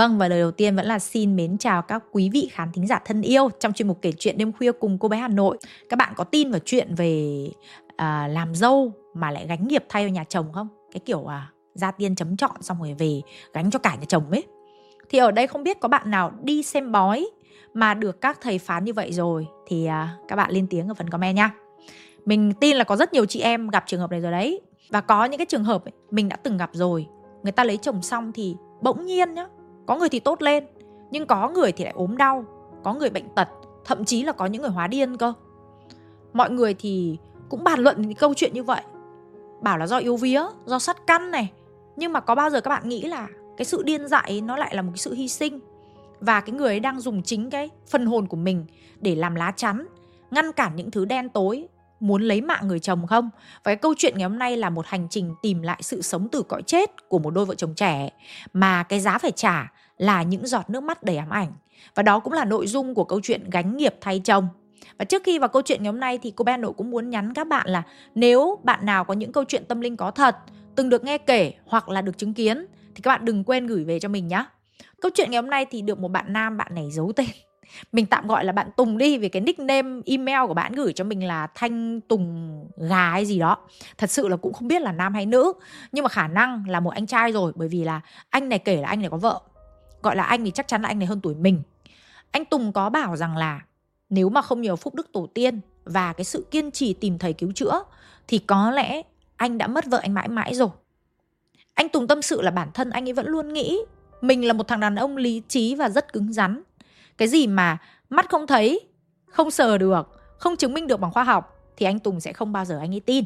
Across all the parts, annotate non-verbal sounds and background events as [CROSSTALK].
Vâng và lời đầu tiên vẫn là xin mến chào các quý vị khán thính giả thân yêu trong chuyên mục kể chuyện đêm khuya cùng cô bé Hà Nội. Các bạn có tin vào chuyện về à, làm dâu mà lại gánh nghiệp thay vào nhà chồng không? Cái kiểu à, ra tiên chấm chọn xong rồi về gánh cho cả nhà chồng ấy. Thì ở đây không biết có bạn nào đi xem bói mà được các thầy phán như vậy rồi thì à, các bạn lên tiếng ở phần comment nha. Mình tin là có rất nhiều chị em gặp trường hợp này rồi đấy. Và có những cái trường hợp ấy, mình đã từng gặp rồi. Người ta lấy chồng xong thì bỗng nhiên nhá, có người thì tốt lên, nhưng có người thì lại ốm đau, có người bệnh tật, thậm chí là có những người hóa điên cơ. Mọi người thì cũng bàn luận những câu chuyện như vậy. Bảo là do yếu vía, do sắt căn này. Nhưng mà có bao giờ các bạn nghĩ là cái sự điên dại nó lại là một cái sự hy sinh và cái người ấy đang dùng chính cái phần hồn của mình để làm lá chắn ngăn cản những thứ đen tối muốn lấy mạng người chồng không? Và cái câu chuyện ngày hôm nay là một hành trình tìm lại sự sống từ cõi chết của một đôi vợ chồng trẻ mà cái giá phải trả là những giọt nước mắt đầy ám ảnh. Và đó cũng là nội dung của câu chuyện gánh nghiệp thay chồng. Và trước khi vào câu chuyện ngày hôm nay thì cô bé Nội cũng muốn nhắn các bạn là nếu bạn nào có những câu chuyện tâm linh có thật, từng được nghe kể hoặc là được chứng kiến thì các bạn đừng quên gửi về cho mình nhé. Câu chuyện ngày hôm nay thì được một bạn nam bạn này giấu tên mình tạm gọi là bạn Tùng đi vì cái nickname email của bạn gửi cho mình là Thanh Tùng gái gì đó. Thật sự là cũng không biết là nam hay nữ, nhưng mà khả năng là một anh trai rồi bởi vì là anh này kể là anh này có vợ. Gọi là anh thì chắc chắn là anh này hơn tuổi mình. Anh Tùng có bảo rằng là nếu mà không nhờ phúc đức tổ tiên và cái sự kiên trì tìm thầy cứu chữa thì có lẽ anh đã mất vợ anh mãi mãi rồi. Anh Tùng tâm sự là bản thân anh ấy vẫn luôn nghĩ mình là một thằng đàn ông lý trí và rất cứng rắn cái gì mà mắt không thấy, không sờ được, không chứng minh được bằng khoa học thì anh tùng sẽ không bao giờ anh ấy tin.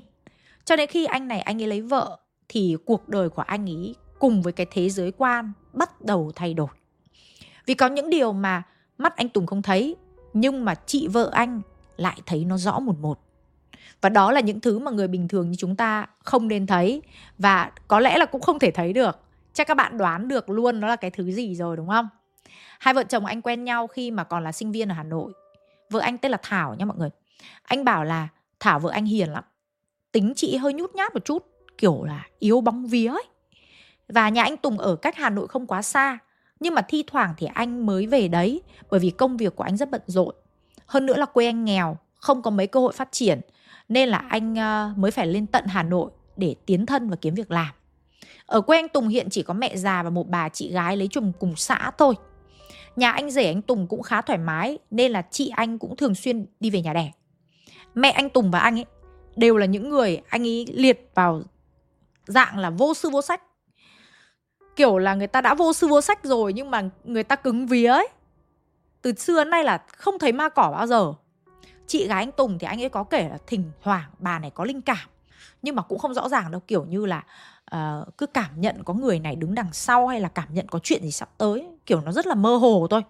Cho đến khi anh này anh ấy lấy vợ thì cuộc đời của anh ấy cùng với cái thế giới quan bắt đầu thay đổi. Vì có những điều mà mắt anh tùng không thấy, nhưng mà chị vợ anh lại thấy nó rõ một một. Và đó là những thứ mà người bình thường như chúng ta không nên thấy và có lẽ là cũng không thể thấy được. Chắc các bạn đoán được luôn nó là cái thứ gì rồi, đúng không? Hai vợ chồng anh quen nhau khi mà còn là sinh viên ở Hà Nội. Vợ anh tên là Thảo nha mọi người. Anh bảo là Thảo vợ anh hiền lắm. Tính chị hơi nhút nhát một chút, kiểu là yếu bóng vía ấy. Và nhà anh Tùng ở cách Hà Nội không quá xa, nhưng mà thi thoảng thì anh mới về đấy bởi vì công việc của anh rất bận rộn. Hơn nữa là quê anh nghèo, không có mấy cơ hội phát triển nên là anh ờ, mới phải lên tận Hà Nội để tiến thân và kiếm việc làm. Ở quê anh Tùng hiện chỉ có mẹ già và một bà chị gái lấy chồng cùng xã thôi. Nhà anh rể anh Tùng cũng khá thoải mái, nên là chị anh cũng thường xuyên đi về nhà đẻ. Mẹ anh Tùng và anh ấy đều là những người anh ấy liệt vào dạng là vô sư vô sách. Kiểu là người ta đã vô sư vô sách rồi nhưng mà người ta cứng vía ấy. Từ xưa đến nay là không thấy ma cỏ bao giờ. Chị gái anh Tùng thì anh ấy có kể là thỉnh thoảng bà này có linh cảm, nhưng mà cũng không rõ ràng đâu, kiểu như là uh, cứ cảm nhận có người này đứng đằng sau hay là cảm nhận có chuyện gì sắp tới kiểu nó rất là mơ hồ thôi.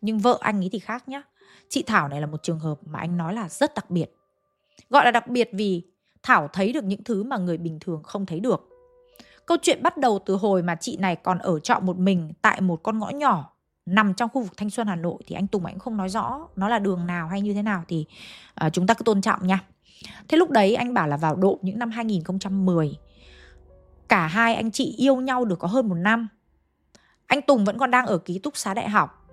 Nhưng vợ anh ấy thì khác nhá. Chị thảo này là một trường hợp mà anh nói là rất đặc biệt. Gọi là đặc biệt vì thảo thấy được những thứ mà người bình thường không thấy được. Câu chuyện bắt đầu từ hồi mà chị này còn ở trọ một mình tại một con ngõ nhỏ nằm trong khu vực thanh xuân hà nội thì anh tùng anh không nói rõ nó là đường nào hay như thế nào thì uh, chúng ta cứ tôn trọng nha. Thế lúc đấy anh bảo là vào độ những năm 2010 Cả hai anh chị yêu nhau được có hơn một năm. Anh Tùng vẫn còn đang ở ký túc xá đại học.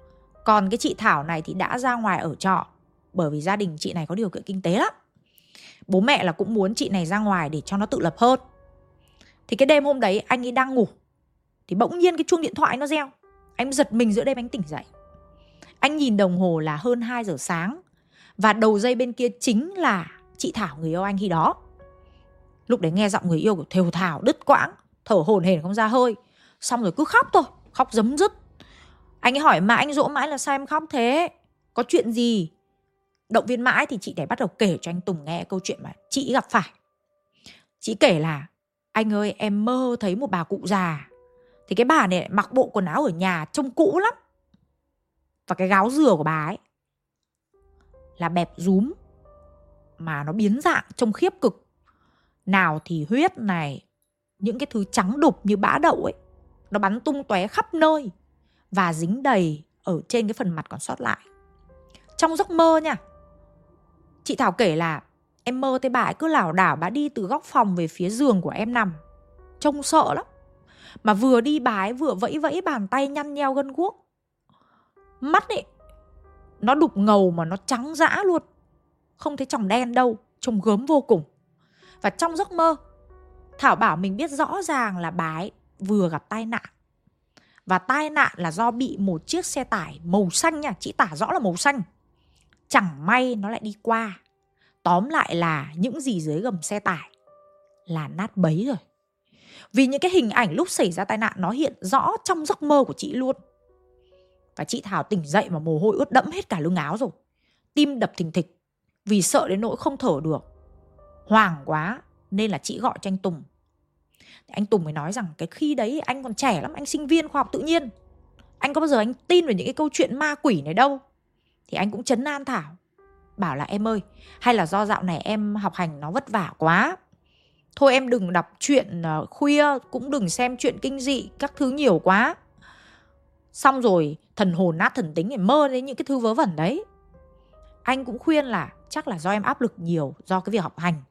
Còn cái chị Thảo này thì đã ra ngoài ở trọ, Bởi vì gia đình chị này có điều kiện kinh tế lắm. Bố mẹ là cũng muốn chị này ra ngoài để cho nó tự lập hơn. Thì cái đêm hôm đấy anh ấy đang ngủ, Thì bỗng nhiên cái chuông điện thoại nó reo. Anh giật mình giữa đêm anh tỉnh dậy. Anh nhìn đồng hồ là hơn 2 giờ sáng, Và đầu dây bên kia chính là chị Thảo người yêu anh khi đó lúc đấy nghe giọng người yêu của thều thào đứt quãng, thở hổn hển không ra hơi. Xong rồi cứ khóc thôi, khóc giấm dứt. Anh ấy hỏi mà anh dỗ mãi là sao em khóc thế? Có chuyện gì? Động viên mãi thì chị này bắt đầu kể cho anh tùng nghe câu chuyện mà chị gặp phải. Chị kể là, anh ơi, em mơ thấy một bà cụ già. Thì cái bà này mặc bộ quần áo ở nhà trông cũ lắm. Và cái gáo dừa của bà ấy là bẹp rúm mà nó biến dạng trông khiếp cực nào thì huyết này, những cái thứ trắng đục như bã đậu ấy, nó bắn tung tóe khắp nơi và dính đầy ở trên cái phần mặt còn sót lại. Trong giấc mơ nha, chị thảo kể là em mơ thấy bà ấy cứ lảo đảo, bà đi từ góc phòng về phía giường của em nằm. Trông sợ lắm. Mà vừa đi bái vừa vẫy vẫy bàn tay nhăn nheo gân guốc. Mắt ấy, nó đục ngầu mà nó trắng dã luôn. Không thấy tròng đen đâu, trông gớm vô cùng và trong giấc mơ, thảo bảo mình biết rõ ràng là bà ấy vừa gặp tai nạn. Và tai nạn là do bị một chiếc xe tải màu xanh nha, chị tả rõ là màu xanh. Chẳng may nó lại đi qua. Tóm lại là những gì dưới gầm xe tải là nát bấy rồi. Vì những cái hình ảnh lúc xảy ra tai nạn nó hiện rõ trong giấc mơ của chị luôn. Và chị Thảo tỉnh dậy mà mồ hôi ướt đẫm hết cả lưng áo rồi. Tim đập thình thịch vì sợ đến nỗi không thở được hoảng quá, nên là chị gọi cho anh Tùng. Anh Tùng mới nói rằng cái khi đấy anh còn trẻ lắm, anh sinh viên khoa học tự nhiên. Anh có bao giờ anh tin về những cái câu chuyện ma quỷ này đâu? Thì anh cũng chấn an Thảo. Bảo là, em ơi, hay là do dạo này em học hành nó vất vả quá. Thôi em đừng đọc chuyện ờ, khuya, cũng đừng xem chuyện kinh dị, các thứ nhiều quá. Xong rồi, thần hồn nát thần tính để mơ đến những cái thứ vớ vẩn đấy. Anh cũng khuyên là chắc là do em áp lực nhiều do cái việc học hành.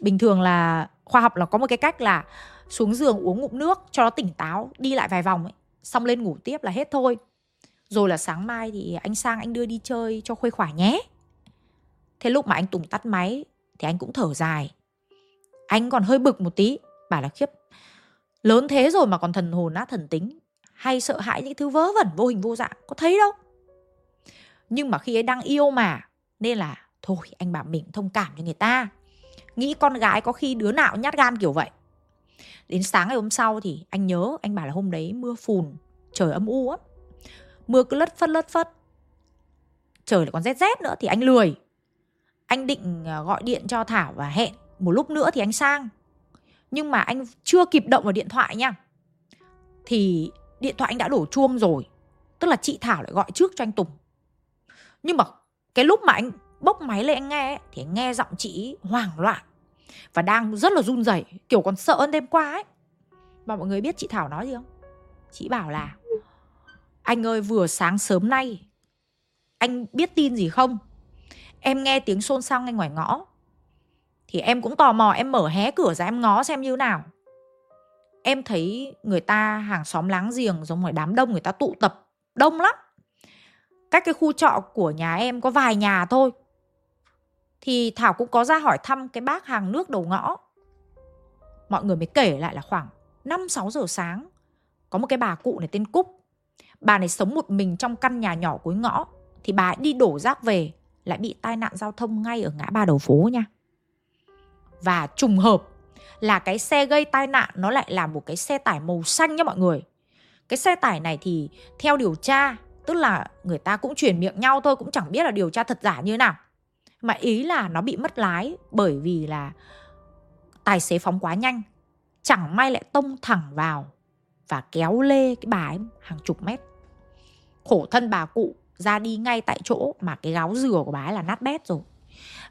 Bình thường là khoa học là có một cái cách là xuống giường uống ngụm nước cho nó tỉnh táo, đi lại vài vòng ấy, xong lên ngủ tiếp là hết thôi. Rồi là sáng mai thì anh sang anh đưa đi chơi cho khuây khỏa nhé. Thế lúc mà anh tùng tắt máy thì anh cũng thở dài. Anh còn hơi bực một tí, bảo là khiếp, lớn thế rồi mà còn thần hồn nát thần tính, hay sợ hãi những thứ vớ vẩn vô hình vô dạng, có thấy đâu? Nhưng mà khi ấy đang yêu mà nên là, thôi, anh bảo mình thông cảm cho người ta. Nghĩ con gái có khi đứa nào nhát gan kiểu vậy. Đến sáng ngày hôm sau thì anh nhớ, anh bảo là hôm đấy mưa phùn, trời âm u á. Mưa cứ lất phất lất phất. Trời lại còn rét rét nữa thì anh lười. Anh định ờ, gọi điện cho thảo và hẹn một lúc nữa thì anh sang. Nhưng mà anh chưa kịp động vào điện thoại nha. Thì điện thoại anh đã đổ chuông rồi. Tức là chị thảo lại gọi trước cho anh tùng. Nhưng mà cái lúc mà anh bốc máy lên anh nghe thì anh nghe giọng chị hoảng loạn và đang rất là run rẩy, kiểu còn sợ hơn đêm qua ấy. Mà mọi người biết chị thảo nói gì không? Chị bảo là, anh ơi, vừa sáng sớm nay, anh biết tin gì không? Em nghe tiếng xôn xao ngay ngoài ngõ. Thì em cũng tò mò, em mở hé cửa ra, em ngó xem như nào. Em thấy người ta hàng xóm láng giềng giống ngoài đám đông, người ta tụ tập đông lắm cách cái khu trọ của nhà em có vài nhà thôi. Thì thảo cũng có ra hỏi thăm cái bác hàng nước đầu ngõ. Mọi người mới kể lại là khoảng 5-6 giờ sáng, có một cái bà cụ này tên Cúc. Bà này sống một mình trong căn nhà nhỏ cuối ngõ, thì bà ấy đi đổ rác về, lại bị tai nạn giao thông ngay ở ngã ba đầu phố nha. Và trùng hợp là cái xe gây tai nạn nó lại là một cái xe tải màu xanh nhá mọi người. Cái xe tải này thì theo điều tra tức là người ta cũng truyền miệng nhau thôi, cũng chẳng biết là điều tra thật giả như thế nào. Mà ý là nó bị mất lái bởi vì là tài xế phóng quá nhanh, chẳng may lại tông thẳng vào và kéo lê cái bà ấy hàng chục mét. Khổ thân bà cụ ra đi ngay tại chỗ mà cái gáo dừa của bà ấy là nát bét rồi.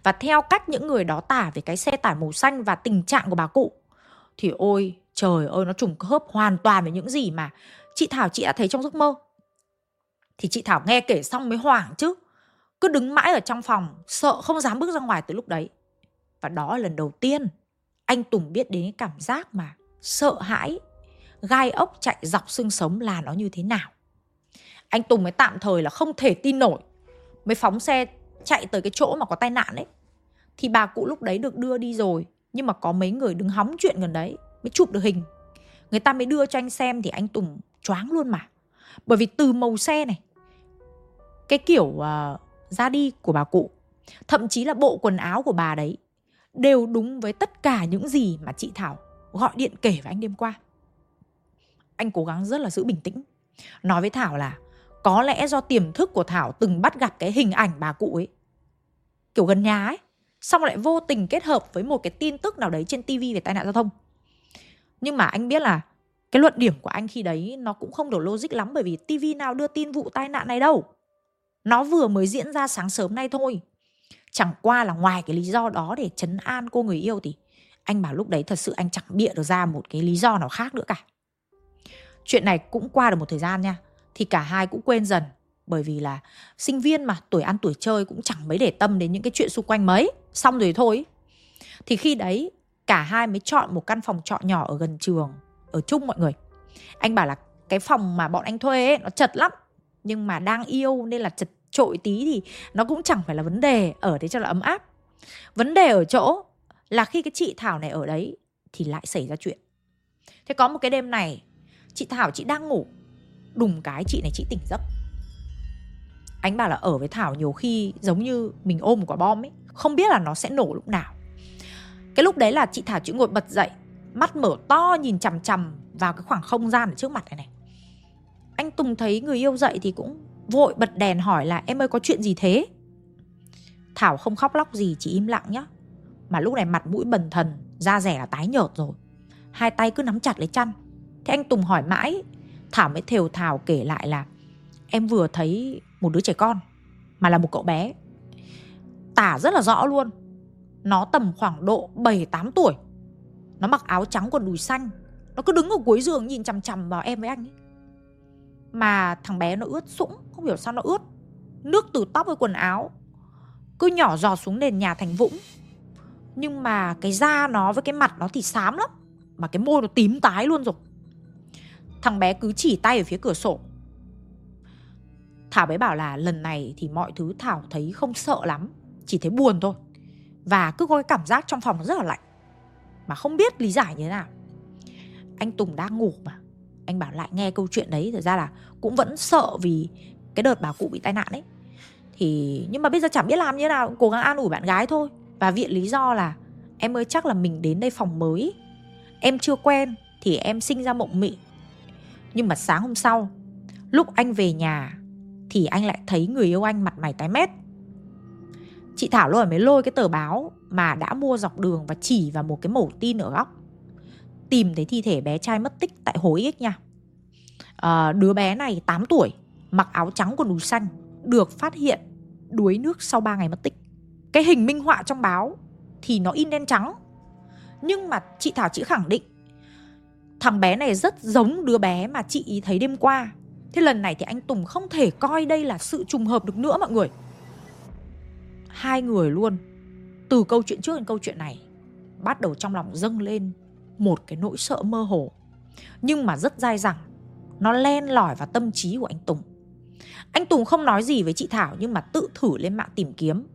Và theo cách những người đó tả về cái xe tải màu xanh và tình trạng của bà cụ, thì ôi trời ơi, nó trùng khớp hoàn toàn với những gì mà chị Thảo, chị đã thấy trong giấc mơ. Thì chị Thảo nghe kể xong mới hoảng chứ. Cứ đứng mãi ở trong phòng, sợ không dám bước ra ngoài từ lúc đấy. Và đó là lần đầu tiên anh Tùng biết đến cái cảm giác mà sợ hãi, gai ốc chạy dọc xương sống là nó như thế nào. Anh Tùng mới tạm thời là không thể tin nổi. Mới phóng xe chạy tới cái chỗ mà có tai nạn ấy thì bà cụ lúc đấy được đưa đi rồi nhưng mà có mấy người đứng hóng chuyện gần đấy mới chụp được hình người ta mới đưa cho anh xem thì anh tùng choáng luôn mà bởi vì từ màu xe này cái kiểu uh, ra đi của bà cụ thậm chí là bộ quần áo của bà đấy đều đúng với tất cả những gì mà chị thảo gọi điện kể với anh đêm qua. Anh cố gắng rất là giữ bình tĩnh nói với thảo là có lẽ do tiềm thức của thảo từng bắt gặp cái hình ảnh bà cụ ấy kiểu gần nhà ấy xong lại vô tình kết hợp với một cái tin tức nào đấy trên tivi về tai nạn giao thông. Nhưng mà anh biết là cái luận điểm của anh khi đấy nó cũng không đủ logic lắm bởi vì tivi nào đưa tin vụ tai nạn này đâu. Nó vừa mới diễn ra sáng sớm nay thôi. Chẳng qua là ngoài cái lý do đó để chấn an cô người yêu thì anh bảo lúc đấy thật sự anh chẳng bịa được ra một cái lý do nào khác nữa cả. Chuyện này cũng qua được một thời gian nha, thì cả hai cũng quên dần bởi vì là sinh viên mà, tuổi ăn tuổi chơi cũng chẳng mấy để tâm đến những cái chuyện xung quanh mấy. Xong rồi thôi. Thì khi đấy cả hai mới chọn một căn phòng trọ nhỏ ở gần trường ở chung mọi người. Anh bảo là cái phòng mà bọn anh thuê ấy, nó chật lắm, nhưng mà đang yêu nên là chật trội tí thì nó cũng chẳng phải là vấn đề ở thế cho là ấm áp. Vấn đề ở chỗ là khi cái chị thảo này ở đấy thì lại xảy ra chuyện. Thế có một cái đêm này, chị thảo chị đang ngủ, đùng cái chị này chị tỉnh giấc. Anh bảo là ở với thảo nhiều khi giống như mình ôm một quả bom ấy, không biết là nó sẽ nổ lúc nào. Cái lúc đấy là chị thảo chị ngồi bật dậy mắt mở to nhìn chằm chằm vào cái khoảng không gian ở trước mặt này này. Anh tùng thấy người yêu dậy thì cũng vội bật đèn hỏi là, em ơi, có chuyện gì thế? Thảo không khóc lóc gì, chỉ im lặng nhá. Mà lúc này mặt mũi bần thần, da rẻ là tái nhợt rồi. Hai tay cứ nắm chặt lấy chăn. Thế anh tùng hỏi mãi, thảo mới thều thào kể lại là, em vừa thấy một đứa trẻ con, mà là một cậu bé. Tả rất là rõ luôn. Nó tầm khoảng độ 7-8 tuổi. Nó mặc áo trắng quần đùi xanh. Nó cứ đứng ở cuối giường nhìn chằm chằm vào em với anh ấy. Mà thằng bé nó ướt sũng, Không hiểu sao nó ướt. Nước từ tóc với quần áo. Cứ nhỏ giọt xuống nền nhà thành vũng. Nhưng mà cái da nó với cái mặt nó thì xám lắm. Mà cái môi nó tím tái luôn rồi. Thằng bé cứ chỉ tay ở phía cửa sổ. Thảo bé bảo là lần này thì mọi thứ Thảo thấy không sợ lắm. Chỉ thấy buồn thôi. Và cứ có cái cảm giác trong phòng nó rất là lạnh mà không biết lý giải như thế nào. Anh tùng đang ngủ mà. Anh bảo lại nghe câu chuyện đấy, thật ra là cũng vẫn sợ vì cái đợt bà cụ bị tai nạn ấy. Thì, nhưng mà bây giờ chẳng biết làm như thế nào, cố gắng an ủi bạn gái thôi. Và viện lý do là, em ơi, chắc là mình đến đây phòng mới. Em chưa quen thì em sinh ra mộng mị. Nhưng mà sáng hôm sau, lúc anh về nhà thì anh lại thấy người yêu anh mặt mày tái mét. Chị Thảo lúc mới lôi cái tờ báo mà đã mua dọc đường và chỉ vào một cái mẩu tin ở góc. Tìm thấy thi thể bé trai mất tích tại Hồ Ích nha. À, đứa bé này 8 tuổi, mặc áo trắng quần đùi xanh, được phát hiện đuối nước sau 3 ngày mất tích. Cái hình minh họa trong báo thì nó in đen trắng. Nhưng mà chị Thảo chị khẳng định thằng bé này rất giống đứa bé mà chị ý thấy đêm qua. Thế lần này thì anh Tùng không thể coi đây là sự trùng hợp được nữa mọi người hai người luôn. Từ câu chuyện trước đến câu chuyện này, bắt đầu trong lòng dâng lên một cái nỗi sợ mơ hồ. Nhưng mà rất dai dẳng, nó len lỏi vào tâm trí của anh Tùng. Anh Tùng không nói gì với chị Thảo nhưng mà tự thử lên mạng tìm kiếm.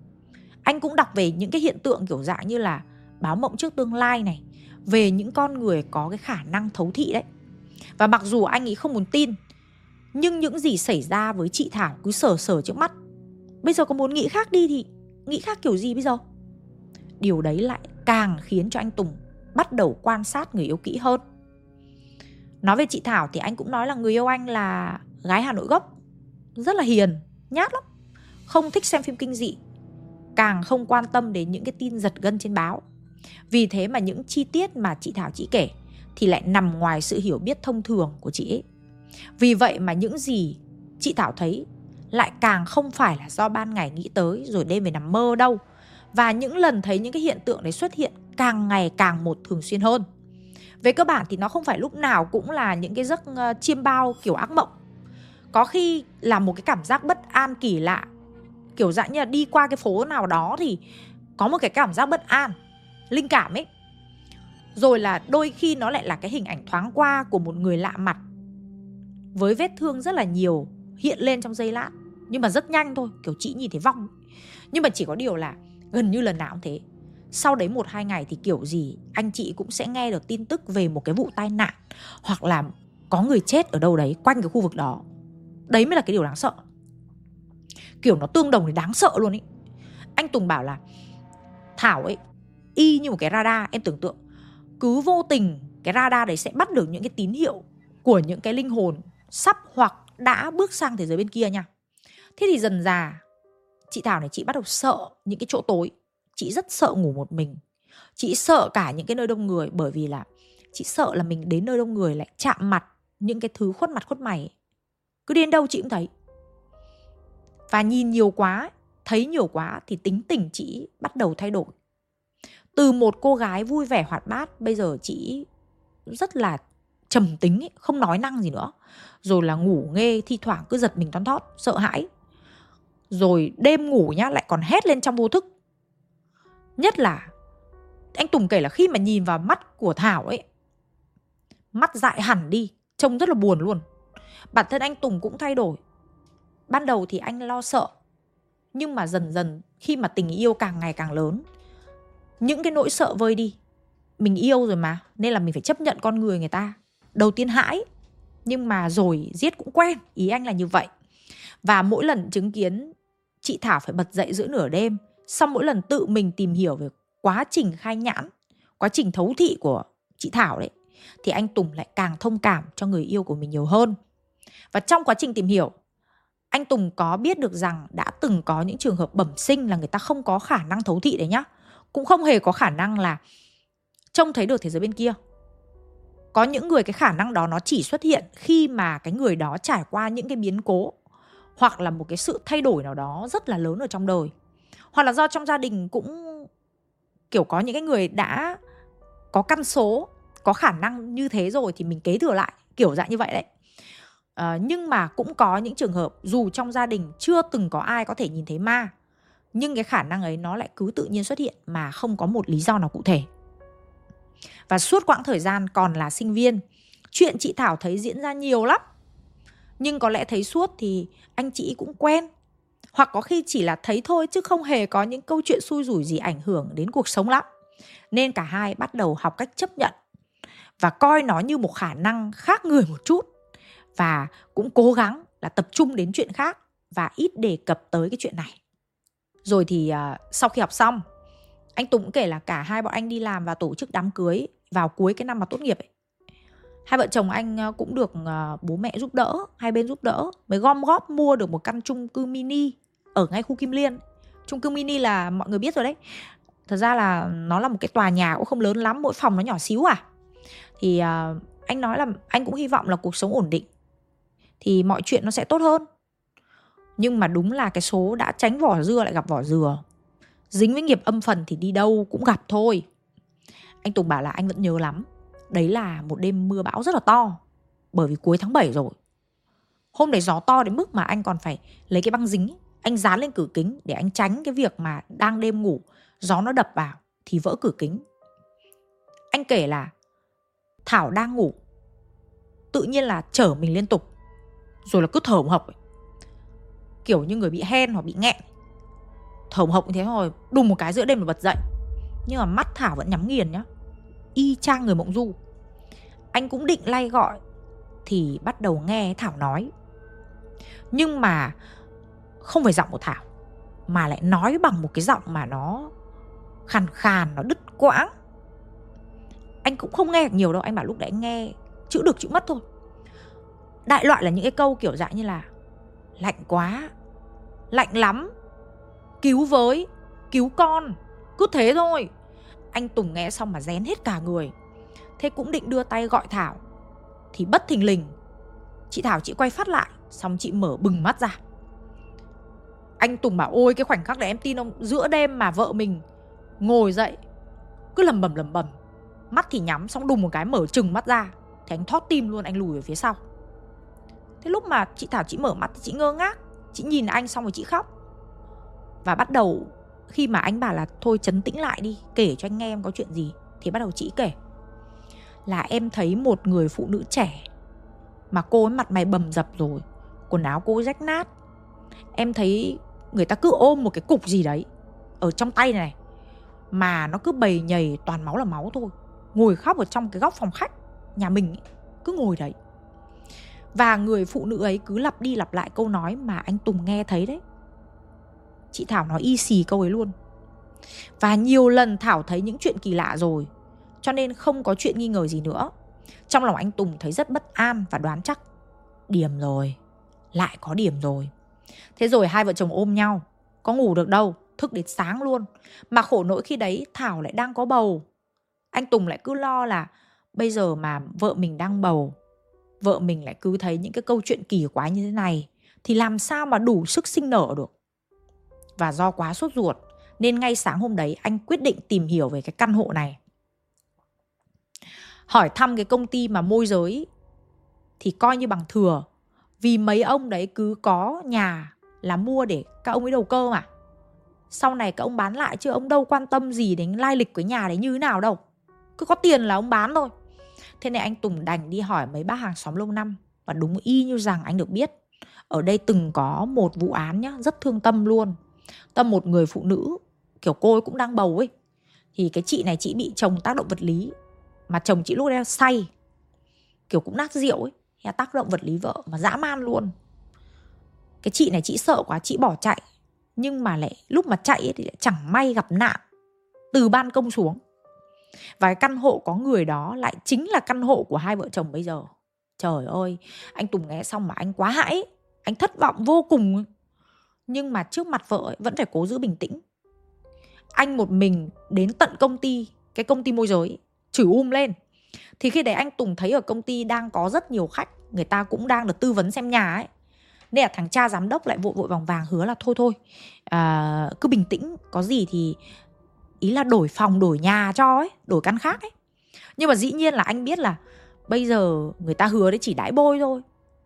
Anh cũng đọc về những cái hiện tượng kiểu dạng như là báo mộng trước tương lai này, về những con người có cái khả năng thấu thị đấy. Và mặc dù anh ấy không muốn tin, nhưng những gì xảy ra với chị Thảo cứ sờ sờ trước mắt. Bây giờ có muốn nghĩ khác đi thì nghĩ khác kiểu gì bây giờ? Điều đấy lại càng khiến cho anh tùng bắt đầu quan sát người yêu kỹ hơn. Nói về chị thảo thì anh cũng nói là người yêu anh là gái hà nội gốc. Rất là hiền, nhát lắm. Không thích xem phim kinh dị. Càng không quan tâm đến những cái tin giật gân trên báo. Vì thế mà những chi tiết mà chị thảo chị kể thì lại nằm ngoài sự hiểu biết thông thường của chị ấy. Vì vậy mà những gì chị thảo thấy lại càng không phải là do ban ngày nghĩ tới rồi đêm về nằm mơ đâu. Và những lần thấy những cái hiện tượng đấy xuất hiện càng ngày càng một thường xuyên hơn. Về cơ bản thì nó không phải lúc nào cũng là những cái giấc ờ, chiêm bao kiểu ác mộng. Có khi là một cái cảm giác bất an kỳ lạ. Kiểu dạng như là đi qua cái phố nào đó thì có một cái cảm giác bất an, linh cảm ấy. Rồi là đôi khi nó lại là cái hình ảnh thoáng qua của một người lạ mặt với vết thương rất là nhiều hiện lên trong giây lát nhưng mà rất nhanh thôi, kiểu chị nhìn thấy vong nhưng mà chỉ có điều là gần như lần nào cũng thế. Sau đấy một hai ngày thì kiểu gì anh chị cũng sẽ nghe được tin tức về một cái vụ tai nạn hoặc là có người chết ở đâu đấy, quanh cái khu vực đó. Đấy mới là cái điều đáng sợ. Kiểu nó tương đồng thì đáng sợ luôn ý anh tùng bảo là, thảo ấy, y như một cái radar, em tưởng tượng. Cứ vô tình cái radar đấy sẽ bắt được những cái tín hiệu của những cái linh hồn sắp hoặc đã bước sang thế giới bên kia nha thế thì dần già chị thảo này chị bắt đầu sợ những cái chỗ tối. Chị rất sợ ngủ một mình. Chị sợ cả những cái nơi đông người bởi vì là chị sợ là mình đến nơi đông người lại chạm mặt những cái thứ khuất mặt khuất mày. Cứ đến đâu chị cũng thấy. Và nhìn nhiều quá thấy nhiều quá thì tính tình chị bắt đầu thay đổi. Từ một cô gái vui vẻ hoạt bát bây giờ chị rất là trầm tính ấy, không nói năng gì nữa. Rồi là ngủ nghe thi thoảng cứ giật mình toan thót sợ hãi rồi đêm ngủ nhá, lại còn hét lên trong vô thức. Nhất là, anh Tùng kể là khi mà nhìn vào mắt của Thảo ấy, mắt dại hẳn đi, trông rất là buồn luôn. Bản thân anh tùng cũng thay đổi. Ban đầu thì anh lo sợ, nhưng mà dần dần khi mà tình yêu càng ngày càng lớn, những cái nỗi sợ vơi đi. Mình yêu rồi mà, nên là mình phải chấp nhận con người người ta. Đầu tiên hãi, nhưng mà rồi giết cũng quen, ý anh là như vậy. Và mỗi lần chứng kiến chị thảo phải bật dậy giữa nửa đêm, sau mỗi lần tự mình tìm hiểu về quá trình khai nhãn, quá trình thấu thị của chị thảo đấy, thì anh tùng lại càng thông cảm cho người yêu của mình nhiều hơn và trong quá trình tìm hiểu, anh Tùng có biết được rằng đã từng có những trường hợp bẩm sinh là người ta không có khả năng thấu thị đấy nhá. Cũng không hề có khả năng là trông thấy được thế giới bên kia. Có những người cái khả năng đó nó chỉ xuất hiện khi mà cái người đó trải qua những cái biến cố hoặc là một cái sự thay đổi nào đó rất là lớn ở trong đời. Hoặc là do trong gia đình cũng kiểu có những cái người đã có căn số, có khả năng như thế rồi thì mình kế thừa lại, kiểu dạng như vậy đấy. À, nhưng mà cũng có những trường hợp dù trong gia đình chưa từng có ai có thể nhìn thấy ma nhưng cái khả năng ấy nó lại cứ tự nhiên xuất hiện mà không có một lý do nào cụ thể và suốt quãng thời gian còn là sinh viên chuyện chị thảo thấy diễn ra nhiều lắm nhưng có lẽ thấy suốt thì anh chị cũng quen hoặc có khi chỉ là thấy thôi chứ không hề có những câu chuyện xui rủi gì ảnh hưởng đến cuộc sống lắm nên cả hai bắt đầu học cách chấp nhận và coi nó như một khả năng khác người một chút và cũng cố gắng là tập trung đến chuyện khác và ít đề cập tới cái chuyện này. Rồi thì uh, sau khi học xong, anh Tùng cũng kể là cả hai bọn anh đi làm và tổ chức đám cưới vào cuối cái năm mà tốt nghiệp ấy. Hai vợ chồng anh ờ, cũng được ờ, bố mẹ giúp đỡ, hai bên giúp đỡ mới gom góp mua được một căn chung cư mini ở ngay khu Kim Liên. Chung cư mini là mọi người biết rồi đấy. Thật ra là nó là một cái tòa nhà cũng không lớn lắm, mỗi phòng nó nhỏ xíu à. Thì ờ, anh nói là anh cũng hy vọng là cuộc sống ổn định thì mọi chuyện nó sẽ tốt hơn nhưng mà đúng là cái số đã tránh vỏ dưa lại gặp vỏ dừa dính với nghiệp âm phần thì đi đâu cũng gặp thôi anh tùng bảo là anh vẫn nhớ lắm đấy là một đêm mưa bão rất là to, bởi vì cuối tháng 7 rồi. Hôm đấy gió to đến mức mà anh còn phải lấy cái băng dính anh dán lên cửa kính để anh tránh cái việc mà đang đêm ngủ, gió nó đập vào thì vỡ cửa kính. Anh kể là thảo đang ngủ, tự nhiên là chở mình liên tục, rồi là cứ thở hộc. Kiểu như người bị hen hoặc bị nghẹn. Thở hộc như thế rồi đùng một cái giữa đêm là bật dậy. Nhưng mà mắt thảo vẫn nhắm nghiền nhá y chang người mộng du. Anh cũng định lay gọi, thì bắt đầu nghe thảo nói. Nhưng mà không phải giọng của thảo, mà lại nói bằng một cái giọng mà nó khàn khàn, nó đứt quãng. Anh cũng không nghe được nhiều đâu, anh bảo lúc đấy anh nghe chữ được, chữ mất thôi. Đại loại là những cái câu kiểu dạng như là lạnh quá, lạnh lắm, cứu với, cứu con, cứ thế thôi anh tùng nghe xong mà rén hết cả người. Thế cũng định đưa tay gọi thảo. Thì bất thình lình, chị thảo chị quay phát lại, xong chị mở bừng mắt ra. Anh tùng bảo, ôi, cái khoảnh khắc đấy em tin ông, giữa đêm mà vợ mình ngồi dậy, cứ lầm bầm lầm bầm. Mắt thì nhắm, xong đùng một cái mở trừng mắt ra. Thì anh thót tim luôn, anh lùi về phía sau. Thế lúc mà chị Thảo, chị mở mắt thì chị ngơ ngác, Chị nhìn anh xong rồi chị khóc. Và bắt đầu khi mà anh bảo là thôi chấn tĩnh lại đi Kể cho anh nghe em có chuyện gì. Thì bắt đầu chị kể. Là em thấy một người phụ nữ trẻ Mà cô ấy mặt mày bầm dập rồi Quần áo cô ấy rách nát. Em thấy người ta cứ ôm một cái cục gì đấy Ở trong tay này Mà nó cứ bầy nhầy toàn máu là máu thôi Ngồi khóc ở trong cái góc phòng khách Nhà mình ấy, cứ ngồi đấy. Và người phụ nữ ấy cứ lặp đi lặp lại câu nói mà anh Tùng nghe thấy đấy. Chị Thảo nói y xì câu ấy luôn. Và nhiều lần Thảo thấy những chuyện kỳ lạ rồi, cho nên không có chuyện nghi ngờ gì nữa. Trong lòng anh Tùng thấy rất bất an và đoán chắc. Điểm rồi, lại có điểm rồi. Thế rồi hai vợ chồng ôm nhau, có ngủ được đâu, thức đến sáng luôn. Mà khổ nỗi khi đấy Thảo lại đang có bầu. Anh Tùng lại cứ lo là bây giờ mà vợ mình đang bầu vợ mình lại cứ thấy những cái câu chuyện kỳ quái như thế này thì làm sao mà đủ sức sinh nở được. Và do quá sốt ruột, nên ngay sáng hôm đấy anh quyết định tìm hiểu về cái căn hộ này. Hỏi thăm cái công ty mà môi giới thì coi như bằng thừa, vì mấy ông đấy cứ có nhà là mua để các ông ấy đầu cơ mà. Sau này các ông bán lại chứ ông đâu quan tâm gì đến lai lịch của nhà đấy như thế nào đâu. Cứ có tiền là ông bán thôi. Thế này anh Tùng đành đi hỏi mấy bác hàng xóm lâu năm Và đúng y như rằng anh được biết, Ở đây từng có một vụ án nhá, Rất thương tâm luôn Tâm một người phụ nữ Kiểu cô ấy cũng đang bầu ấy. Thì cái chị này chị bị chồng tác động vật lý. Mà chồng chị lúc đấy say Kiểu cũng nát rượu ấy. Hay tác động vật lý vợ mà dã man luôn. Cái chị này chị sợ quá chị bỏ chạy. Nhưng mà lại lúc mà chạy ấy, thì lại chẳng may gặp nạn. Từ ban công xuống. Và cái căn hộ có người đó lại chính là căn hộ của hai vợ chồng bây giờ. Trời ơi anh tùng nghe xong mà anh quá hãi. Anh thất vọng vô cùng nhưng mà trước mặt vợ ấy, vẫn phải cố giữ bình tĩnh. Anh một mình đến tận công ty cái công ty môi giới chửi um lên. Thì khi đấy anh tùng thấy ở công ty đang có rất nhiều khách người ta cũng đang được tư vấn xem nhà ấy. Nên là thằng cha giám đốc lại vội vội vàng vàng hứa là thôi thôi à, cứ bình tĩnh có gì thì ý là đổi phòng đổi nhà cho ấy đổi căn khác ấy. Nhưng mà dĩ nhiên là anh biết là bây giờ người ta hứa đấy chỉ đãi bôi thôi.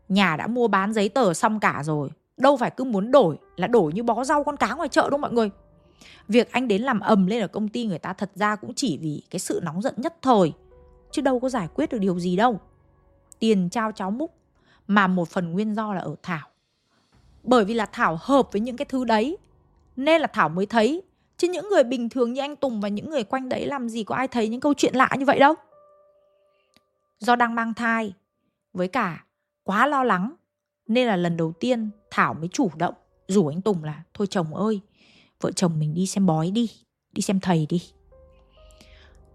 Nhà đã mua bán giấy tờ xong cả rồi đâu phải cứ muốn đổi là đổi như bó rau con cá ngoài chợ đâu mọi người. Việc anh đến làm ầm lên ở công ty người ta thật ra cũng chỉ vì cái sự nóng giận nhất thời chứ đâu có giải quyết được điều gì đâu. Tiền trao cháu múc mà một phần nguyên do là ở thảo. Bởi vì là thảo hợp với những cái thứ đấy nên là thảo mới thấy. Chứ những người bình thường như anh Tùng và những người quanh đấy làm gì có ai thấy những câu chuyện lạ như vậy đâu. Do đang mang thai, với cả quá lo lắng, nên là lần đầu tiên Thảo mới chủ động rủ anh Tùng là Thôi chồng ơi, vợ chồng mình đi xem bói đi, đi xem thầy đi.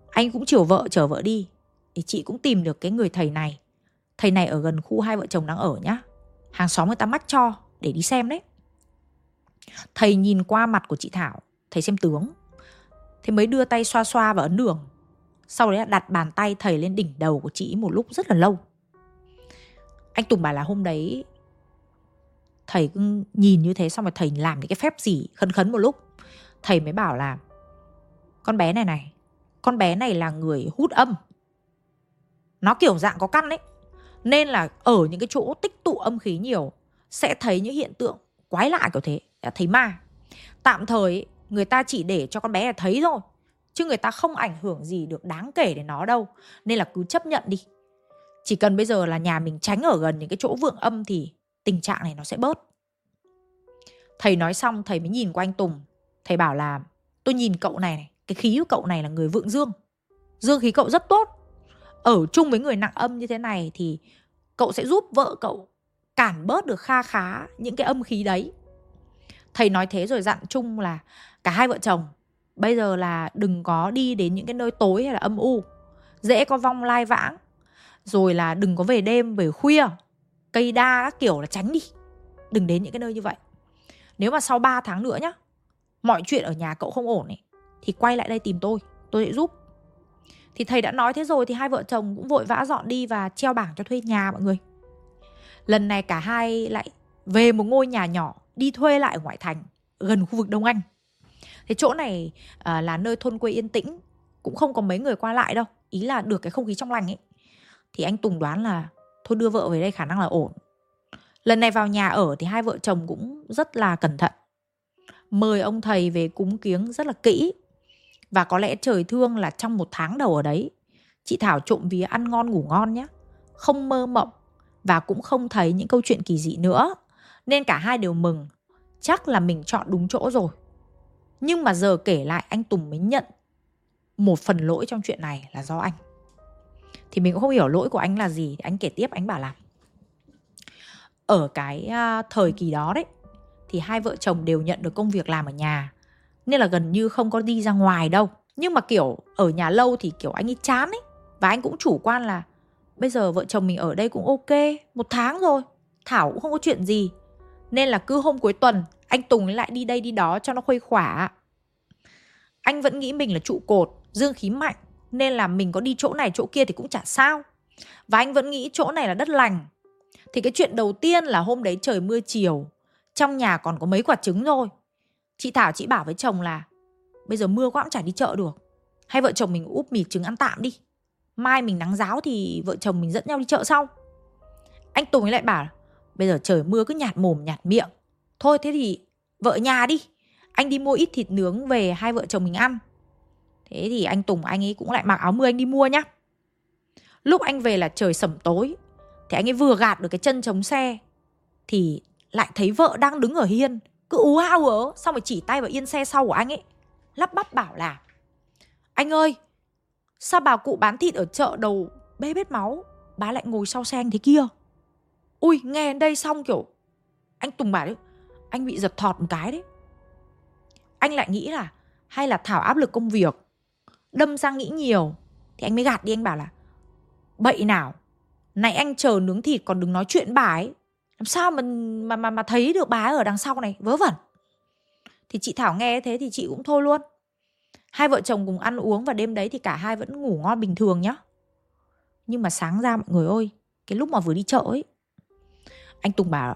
Anh cũng chiều vợ chở vợ đi, thì chị cũng tìm được cái người thầy này. Thầy này ở gần khu hai vợ chồng đang ở nhá. Hàng xóm người ta mắt cho để đi xem đấy. Thầy nhìn qua mặt của chị Thảo thầy xem tướng thế mới đưa tay xoa xoa và ấn đường sau đấy đặt bàn tay thầy lên đỉnh đầu của chị một lúc rất là lâu anh tùng bảo là hôm đấy thầy cứ nhìn như thế xong rồi thầy làm những cái phép gì, khấn khấn một lúc. Thầy mới bảo là, con bé này này, con bé này là người hút âm. Nó kiểu dạng có căn ấy. Nên là ở những cái chỗ tích tụ âm khí nhiều, sẽ thấy những hiện tượng quái lạ kiểu thế. Thấy ma. Tạm thời, người ta chỉ để cho con bé thấy thôi, chứ người ta không ảnh hưởng gì được đáng kể đến nó đâu. Nên là cứ chấp nhận đi. Chỉ cần bây giờ là nhà mình tránh ở gần những cái chỗ vượng âm thì tình trạng này nó sẽ bớt. Thầy nói xong thầy mới nhìn qua anh tùng. Thầy bảo là tôi nhìn cậu này, này cái khí của cậu này là người vượng dương. Dương khí cậu rất tốt. Ở chung với người nặng âm như thế này thì cậu sẽ giúp vợ cậu cản bớt được kha khá những cái âm khí đấy. Thầy nói thế rồi dặn chung là cả hai vợ chồng bây giờ là đừng có đi đến những cái nơi tối hay là âm u. Dễ có vong lai vãng. Rồi là đừng có về đêm về khuya cây đa các kiểu là tránh đi. Đừng đến những cái nơi như vậy. Nếu mà sau 3 tháng nữa nhá mọi chuyện ở nhà cậu không ổn ấy thì quay lại đây tìm tôi tôi sẽ giúp. Thì thầy đã nói thế rồi thì hai vợ chồng cũng vội vã dọn đi và treo bảng cho thuê nhà mọi người. Lần này cả hai lại về một ngôi nhà nhỏ đi thuê lại ở ngoại thành gần khu vực đông anh. Thế chỗ này à, là nơi thôn quê yên tĩnh cũng không có mấy người qua lại đâu. Ý là được cái không khí trong lành ấy. Thì anh tùng đoán là thôi đưa vợ về đây khả năng là ổn. Lần này vào nhà ở thì hai vợ chồng cũng rất là cẩn thận. Mời ông thầy về cúng kiếng rất là kỹ. Và có lẽ trời thương là trong một tháng đầu ở đấy. Chị thảo trộm vía ăn ngon ngủ ngon nhé không mơ mộng và cũng không thấy những câu chuyện kỳ dị nữa. Nên cả hai đều mừng. Chắc là mình chọn đúng chỗ rồi. Nhưng mà giờ kể lại anh Tùng mới nhận một phần lỗi trong chuyện này là do anh. Thì mình cũng không hiểu lỗi của anh là gì. Anh kể tiếp anh bảo là ở cái uh, thời kỳ đó đấy thì hai vợ chồng đều nhận được công việc làm ở nhà nên là gần như không có đi ra ngoài đâu. Nhưng mà kiểu ở nhà lâu thì kiểu anh ấy chán ấy và anh cũng chủ quan là bây giờ vợ chồng mình ở đây cũng ok một tháng rồi thảo cũng không có chuyện gì nên là cứ hôm cuối tuần anh Tùng lại đi đây đi đó cho nó khuây khỏa. Anh vẫn nghĩ mình là trụ cột, dương khí mạnh, nên là mình có đi chỗ này chỗ kia thì cũng chả sao. Và anh vẫn nghĩ chỗ này là đất lành. Thì cái chuyện đầu tiên là hôm đấy trời mưa chiều, trong nhà còn có mấy quả trứng thôi. Chị Thảo chị bảo với chồng là bây giờ mưa quá cũng chả đi chợ được. Hay vợ chồng mình úp mì trứng ăn tạm đi. Mai mình nắng giáo thì vợ chồng mình dẫn nhau đi chợ sau. Anh Tùng ấy lại bảo bây giờ trời mưa cứ nhạt mồm nhạt miệng Thôi thế thì vợ nhà đi Anh đi mua ít thịt nướng về hai vợ chồng mình ăn Thế thì anh Tùng anh ấy cũng lại mặc áo mưa anh đi mua nhá. Lúc anh về là trời sẩm tối, thì anh ấy vừa gạt được cái chân chống xe, thì lại thấy vợ đang đứng ở hiên, cứ ú hao ớ xong rồi chỉ tay vào yên xe sau của anh ấy, lắp bắp bảo là, anh ơi, sao bà cụ bán thịt ở chợ đầu bê bết máu, bà lại ngồi sau xe anh thế kia? Ui, nghe đến đây xong kiểu, anh tùng bảo đấy, anh bị giật thọt một cái đấy. Anh lại nghĩ là, hay là thảo áp lực công việc? Đâm ra nghĩ nhiều. Thì anh mới gạt đi anh bảo là bậy nào này anh chờ nướng thịt còn đừng nói chuyện bà ấy. Làm sao mà mà mà, mà thấy được bà ấy ở đằng sau này vớ vẩn. Thì chị thảo nghe thế thì chị cũng thôi luôn. Hai vợ chồng cùng ăn uống và đêm đấy thì cả hai vẫn ngủ ngon bình thường nhá. Nhưng mà sáng ra mọi người ơi cái lúc mà vừa đi chợ ấy anh tùng bảo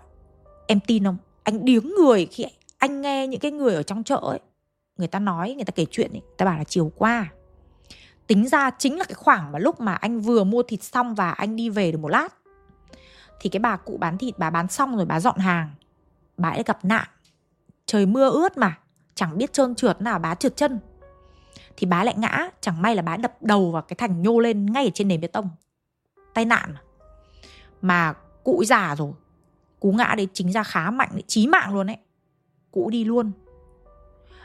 em tin không? Anh điếng người khi anh nghe những cái người ở trong chợ ấy người ta nói người ta kể chuyện ấy, người ta bảo là chiều qua tính ra chính là cái khoảng mà lúc mà anh vừa mua thịt xong và anh đi về được một lát. Thì cái bà cụ bán thịt bà bán xong rồi bà dọn hàng. Bà ấy gặp nạn. Trời mưa ướt mà. Chẳng biết trơn trượt nào bà trượt chân. Thì bà lại ngã. Chẳng may là bà đập đầu vào cái thành nhô lên ngay ở trên nền bê tông. Tai nạn mà. Cụ già rồi. Cú ngã đấy chính ra khá mạnh đấy, chí mạng luôn ấy. Cụ đi luôn.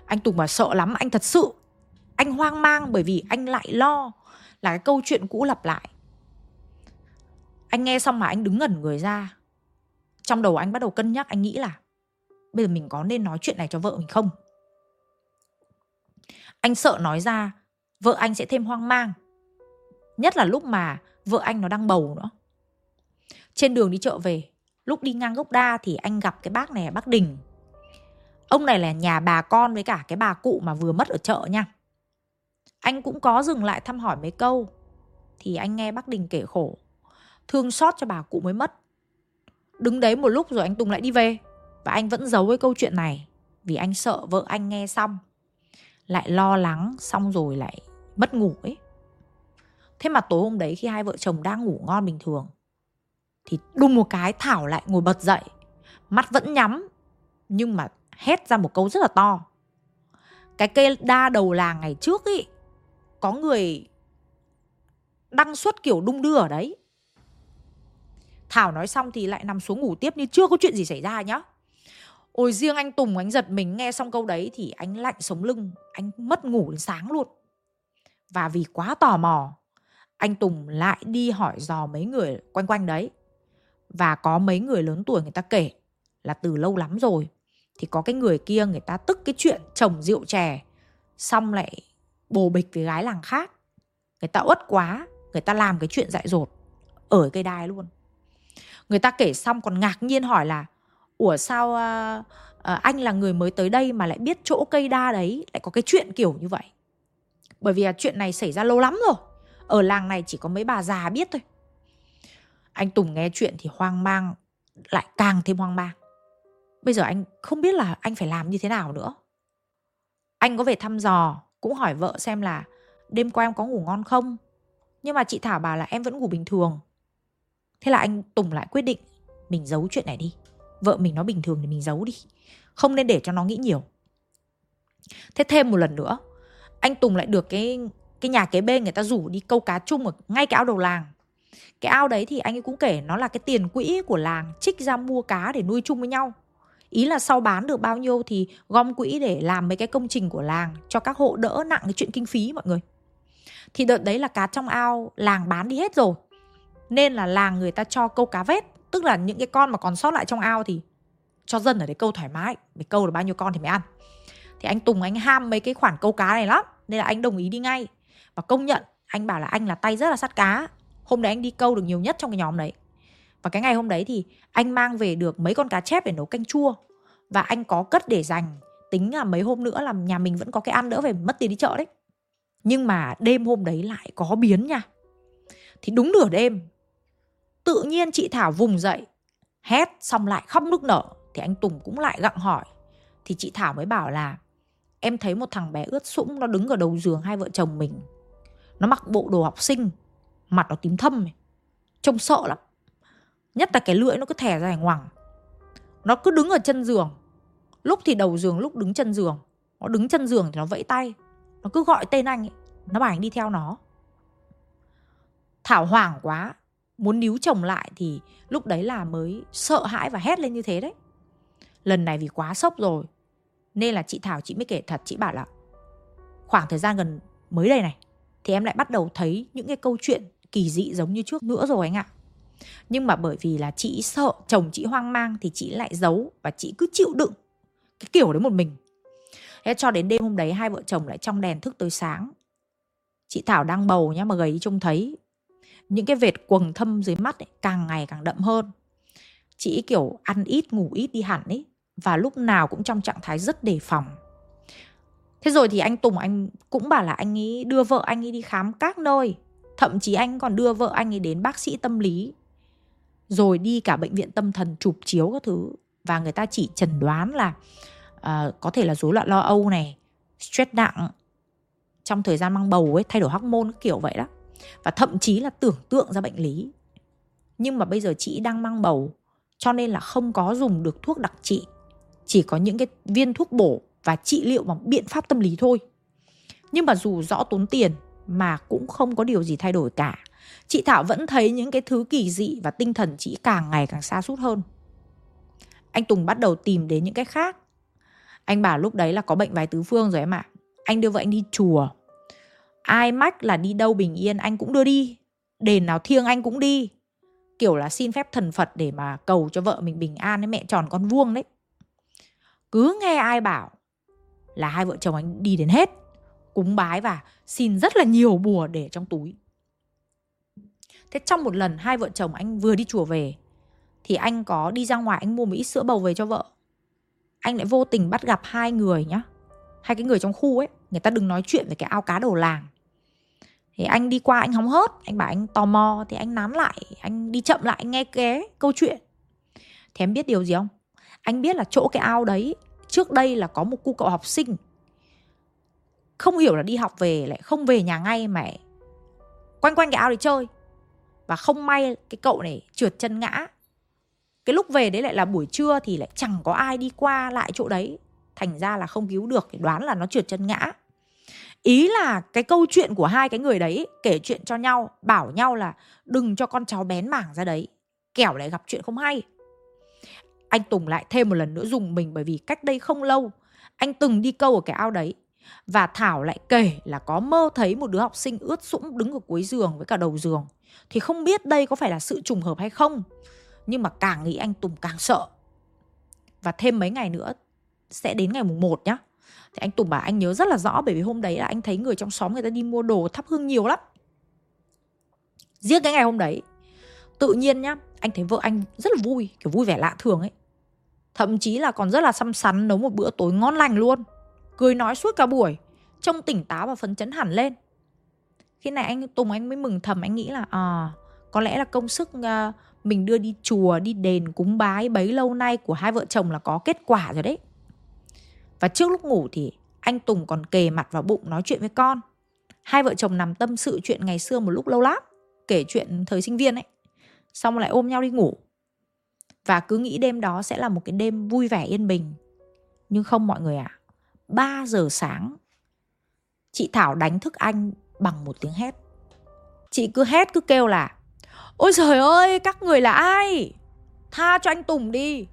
Anh tùng bảo sợ lắm. Anh thật sự anh hoang mang bởi vì anh lại lo, là cái câu chuyện cũ lặp lại. Anh nghe xong mà anh đứng ngẩn người ra. Trong đầu anh bắt đầu cân nhắc, anh nghĩ là bây giờ mình có nên nói chuyện này cho vợ mình không? Anh sợ nói ra, vợ anh sẽ thêm hoang mang. Nhất là lúc mà vợ anh nó đang bầu nữa. Trên đường đi chợ về, lúc đi ngang gốc đa thì anh gặp cái bác này bác đình. Ông này là nhà bà con với cả cái bà cụ mà vừa mất ở chợ nha anh cũng có dừng lại thăm hỏi mấy câu. Thì anh nghe bác đình kể khổ. Thương xót cho bà cụ mới mất. Đứng đấy một lúc rồi anh tùng lại đi về. Và anh vẫn giấu cái câu chuyện này. Vì anh sợ vợ anh nghe xong. Lại lo lắng, xong rồi lại mất ngủ ấy. Thế mà tối hôm đấy khi hai vợ chồng đang ngủ ngon bình thường, thì đùng một cái thảo lại ngồi bật dậy. Mắt vẫn nhắm, nhưng mà hét ra một câu rất là to. Cái cây đa đầu làng ngày trước ý có người đăng xuất kiểu đung đưa ở đấy. Thảo nói xong thì lại nằm xuống ngủ tiếp như chưa có chuyện gì xảy ra nhá. Ôi, riêng anh tùng, anh giật mình nghe xong câu đấy thì anh lạnh sống lưng, anh mất ngủ đến sáng luôn. Và vì quá tò mò, anh tùng lại đi hỏi dò mấy người quanh quanh đấy. Và có mấy người lớn tuổi người ta kể là từ lâu lắm rồi, thì có cái người kia người ta tức cái chuyện chồng rượu chè, xong lại bồ bịch với gái làng khác. Người ta uất quá người ta làm cái chuyện dại dột ở cây đai luôn. Người ta kể xong còn ngạc nhiên hỏi là ủa sao à, à, anh là người mới tới đây mà lại biết chỗ cây đa đấy lại có cái chuyện kiểu như vậy? Bởi vì là chuyện này xảy ra lâu lắm rồi ở làng này chỉ có mấy bà già biết thôi. Anh tùng nghe chuyện thì hoang mang lại càng thêm hoang mang. Bây giờ anh không biết là anh phải làm như thế nào nữa. Anh có về thăm dò cũng hỏi vợ xem là đêm qua em có ngủ ngon không? Nhưng mà chị thảo bảo là em vẫn ngủ bình thường. Thế là anh tùng lại quyết định mình giấu chuyện này đi. Vợ mình nó bình thường thì mình giấu đi. Không nên để cho nó nghĩ nhiều. Thế thêm một lần nữa, anh tùng lại được cái cái nhà kế bên người ta rủ đi câu cá chung ở ngay cái ao đầu làng. Cái ao đấy thì anh ấy cũng kể nó là cái tiền quỹ của làng trích ra mua cá để nuôi chung với nhau ý là sau bán được bao nhiêu thì gom quỹ để làm mấy cái công trình của làng cho các hộ đỡ nặng cái chuyện kinh phí, mọi người. Thì đợt đấy là cá trong ao, làng bán đi hết rồi. Nên là làng người ta cho câu cá vét, tức là những cái con mà còn sót lại trong ao thì cho dân ở đấy câu thoải mái. Mày câu được bao nhiêu con thì mày ăn. Thì anh Tùng anh ham mấy cái khoản câu cá này lắm, nên là anh đồng ý đi ngay. Và công nhận, anh bảo là anh là tay rất là sắt cá. Hôm đấy anh đi câu được nhiều nhất trong cái nhóm đấy và cái ngày hôm đấy thì anh mang về được mấy con cá chép để nấu canh chua. Và anh có cất để dành tính là mấy hôm nữa là nhà mình vẫn có cái ăn đỡ về mất tiền đi chợ đấy. Nhưng mà đêm hôm đấy lại có biến nha. Thì đúng nửa đêm, tự nhiên chị thảo vùng dậy, hét xong lại khóc nức nở. Thì anh tùng cũng lại gặng hỏi. Thì chị thảo mới bảo là, em thấy một thằng bé ướt sũng nó đứng ở đầu giường hai vợ chồng mình. Nó mặc bộ đồ học sinh, mặt nó tím thâm trông sợ lắm nhất là cái lưỡi nó cứ thẻ ra ngoằng nó cứ đứng ở chân giường. Lúc thì đầu giường, lúc đứng chân giường. Nó đứng chân giường thì nó vẫy tay. Nó cứ gọi tên anh ấy. Nó bảo anh đi theo nó. Thảo hoảng quá. Muốn níu chồng lại thì lúc đấy là mới sợ hãi và hét lên như thế đấy. Lần này vì quá sốc rồi, Nên là chị Thảo chị mới kể thật, Chị bảo là khoảng thời gian gần mới đây này, Thì em lại bắt đầu thấy những cái câu chuyện kỳ dị giống như trước nữa rồi anh ạ. Nhưng mà bởi vì là chị sợ chồng chị hoang mang Thì chị lại giấu và chị cứ chịu đựng Cái kiểu đấy một mình. Thế cho đến đêm hôm đấy hai vợ chồng lại trong đèn thức tới sáng. Chị Thảo đang bầu nhá mà gầy trông thấy. Những cái vệt quầng thâm dưới mắt ấy, càng ngày càng đậm hơn. Chị kiểu ăn ít ngủ ít đi hẳn ấy. Và lúc nào cũng trong trạng thái rất đề phòng. Thế rồi thì anh tùng anh cũng bảo là anh ấy đưa vợ anh ấy đi khám các nơi. Thậm chí anh còn đưa vợ anh ấy đến bác sĩ tâm lý rồi đi cả bệnh viện tâm thần chụp chiếu các thứ. Và người ta chỉ chẩn đoán là uh, có thể là rối loạn lo âu này stress nặng trong thời gian mang bầu ấy thay đổi hormone kiểu vậy đó. Và thậm chí là tưởng tượng ra bệnh lý. Nhưng mà bây giờ chị đang mang bầu cho nên là không có dùng được thuốc đặc trị. Chỉ có những cái viên thuốc bổ và trị liệu bằng biện pháp tâm lý thôi. Nhưng mà dù rõ tốn tiền mà cũng không có điều gì thay đổi cả chị thảo vẫn thấy những cái thứ kỳ dị và tinh thần chị càng ngày càng xa sút hơn. Anh tùng bắt đầu tìm đến những cái khác. Anh bảo lúc đấy là có bệnh vái tứ phương rồi em ạ. Anh đưa vợ anh đi chùa. Ai mách là đi đâu bình yên, anh cũng đưa đi. Đền nào thiêng anh cũng đi. Kiểu là xin phép thần phật để mà cầu cho vợ mình bình an ấy mẹ tròn con vuông đấy. Cứ nghe ai bảo là hai vợ chồng anh đi đến hết, cúng bái và xin rất là nhiều bùa để trong túi thế trong một lần hai vợ chồng anh vừa đi chùa về, thì anh có đi ra ngoài, anh mua một ít sữa bầu về cho vợ. Anh lại vô tình bắt gặp hai người nhá, hai cái người trong khu ấy, người ta đừng nói chuyện về cái ao cá đầu làng. Thì anh đi qua, anh hóng hớt, anh bảo anh tò mò, thì anh nán lại, anh đi chậm lại, anh nghe cái câu chuyện. Thì em biết điều gì không? Anh biết là chỗ cái ao đấy, trước đây là có một cô cậu học sinh. Không hiểu là đi học về lại không về nhà ngay mà quanh quanh cái ao để chơi và không may cái cậu này trượt chân ngã. Cái lúc về đấy lại là buổi trưa thì lại chẳng có ai đi qua lại chỗ đấy. Thành ra là không cứu được thì đoán là nó trượt chân ngã. Ý là cái câu chuyện của hai cái người đấy kể chuyện cho nhau, bảo nhau là đừng cho con cháu bén mảng ra đấy. Kẻo lại gặp chuyện không hay. Anh tùng lại thêm một lần nữa dùng mình bởi vì cách đây không lâu, anh từng đi câu ở cái ao đấy. Và thảo lại kể là có mơ thấy một đứa học sinh ướt sũng đứng ở cuối giường với cả đầu giường thì không biết đây có phải là sự trùng hợp hay không nhưng mà càng nghĩ anh tùng càng sợ và thêm mấy ngày nữa sẽ đến ngày mùng 1 nhá thì anh Tùng bảo anh nhớ rất là rõ bởi vì hôm đấy là anh thấy người trong xóm người ta đi mua đồ thắp hương nhiều lắm. Riêng cái ngày hôm đấy, tự nhiên nhá, anh thấy vợ anh rất là vui, kiểu vui vẻ lạ thường ấy. Thậm chí là còn rất là xăm xắn nấu một bữa tối ngon lành luôn. Cười nói suốt cả buổi, trông tỉnh táo và phấn chấn hẳn lên. Khi này anh Tùng anh mới mừng thầm anh nghĩ là à, có lẽ là công sức uh, mình đưa đi chùa, đi đền cúng bái bấy lâu nay của hai vợ chồng là có kết quả rồi đấy. Và trước lúc ngủ thì anh Tùng còn kề mặt vào bụng nói chuyện với con. Hai vợ chồng nằm tâm sự chuyện ngày xưa một lúc lâu lắm, kể chuyện thời sinh viên ấy. Xong lại ôm nhau đi ngủ. Và cứ nghĩ đêm đó sẽ là một cái đêm vui vẻ yên bình. Nhưng không mọi người ạ. À, 3 giờ sáng, chị Thảo đánh thức anh bằng một tiếng hét. Chị cứ hét cứ kêu là Ôi trời ơi, các người là ai? Tha cho anh Tùng đi.